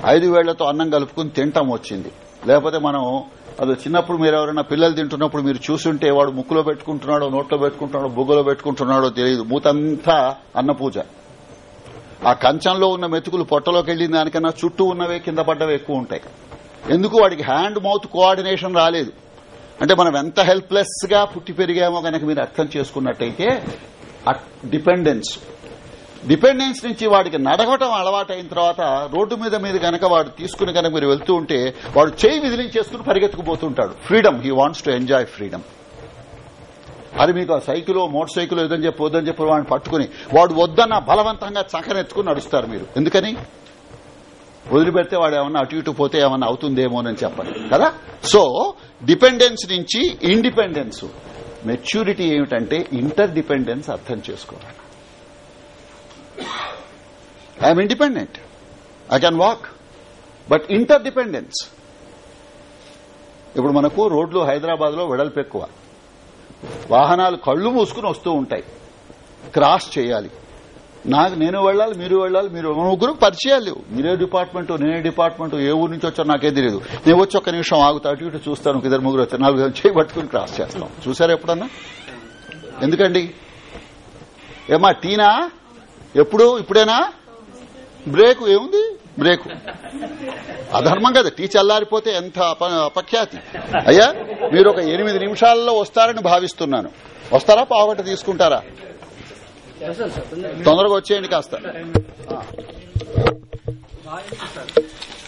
ఐదు వేళ్ళతో అన్నం కలుపుకుని తినటం వచ్చింది. లేకపోతే మనం అది చిన్నప్పుడు మీరు ఎవరైనా పిల్లలు తింటున్నప్పుడు మీరు చూసుంటే వాడు ముక్కులో పెట్టుకుంటున్నాడో నోట్లో పెట్టుకుంటున్నాడో బుగ్గలో పెట్టుకుంటున్నాడో తెలియదు. మూతంతా అన్నపూజ ఆ కంచంలో ఉన్న మెతుకులు పొట్టలోకి వెళ్ళిన దానికన్నా చుట్టూ ఉన్నవే కింద పడ్డవి ఎక్కువ ఉంటాయి. ఎందుకు వాడికి హ్యాండ్ మౌత్ కోఆర్డినేషన్ రాలేదు? అంటే మనం ఎంత హెల్ప్లెస్గా పుట్టి పెరిగామో కనుక మీరు అర్థం చేసుకున్నట్టయితే డిపెండెన్స్. డిపెండెన్స్ నుంచి వాడికి నడవటం అలవాటైన తర్వాత రోడ్డు మీద మీద కనుక వాడు తీసుకుని కనుక మీరు వెళ్తూ ఉంటే వాడు చేయి విదిలించేసుకుని పరిగెత్తుకుపోతుంటాడు. Freedom he wants to enjoy freedom అది మీకు ఆ సైకిల్ మోటార్ సైకిల్ ఏదని చెప్పి వద్దని చెప్పి వాడిని పట్టుకుని వాడు వద్దన్న బలవంతంగా చక్కనెత్తుకుని నడుస్తారు మీరు. ఎందుకని? వదిలిపెడితే వాడు ఏమన్నా అటు ఇటు పోతే ఏమన్నా అవుతుందేమోనని చెప్పండి. కదా? సో డిపెండెన్స్ నుంచి ఇండిపెండెన్స్ మెచ్యూరిటీ ఏమిటంటే ఇంటర్ డిపెండెన్స్ అర్థం చేసుకోవాలి. I'm independent I can walk but interdependence ఇప్పుడు మనకు రోడ్లు హైదరాబాద్లో వెడల్పు ఎక్కువ. వాహనాలు కళ్ళు మూసుకుని వస్తూ ఉంటాయి. క్రాస్ చేయాలి. నాకు నేను వెళ్ళాలి మీరు వెళ్ళాలి మీరు ముగ్గురు పరిచయాలు లేవు. మీరే డిపార్ట్మెంట్ నేనే డిపార్ట్మెంట్ ఏ ఊరు నుంచి వచ్చారో నాకే తెలియదు నేను వచ్చి ఒక్క నిమిషం ఆగుతా అటు ఇటు చూస్తాను ఇద్దరు ముగ్గురు వచ్చారు. నాలుగు చేయి పట్టుకుని క్రాస్ చేస్తాం. చూసారా ఎప్పుడన్నా? ఎందుకండి? ఏమా టీనా? ఎప్పుడు? ఇప్పుడేనా? బ్రేక్ ఏముంది? బ్రేక్. అధర్మం కదా టీ చల్లారిపోతే ఎంత అపఖ్యాతి. అయ్యా మీరు ఒక ఎనిమిది నిమిషాల్లో వస్తారని భావిస్తున్నాను. వస్తారా పావుగంట తీసుకుంటారా? తొందరగా వచ్చేయండి కాస్త.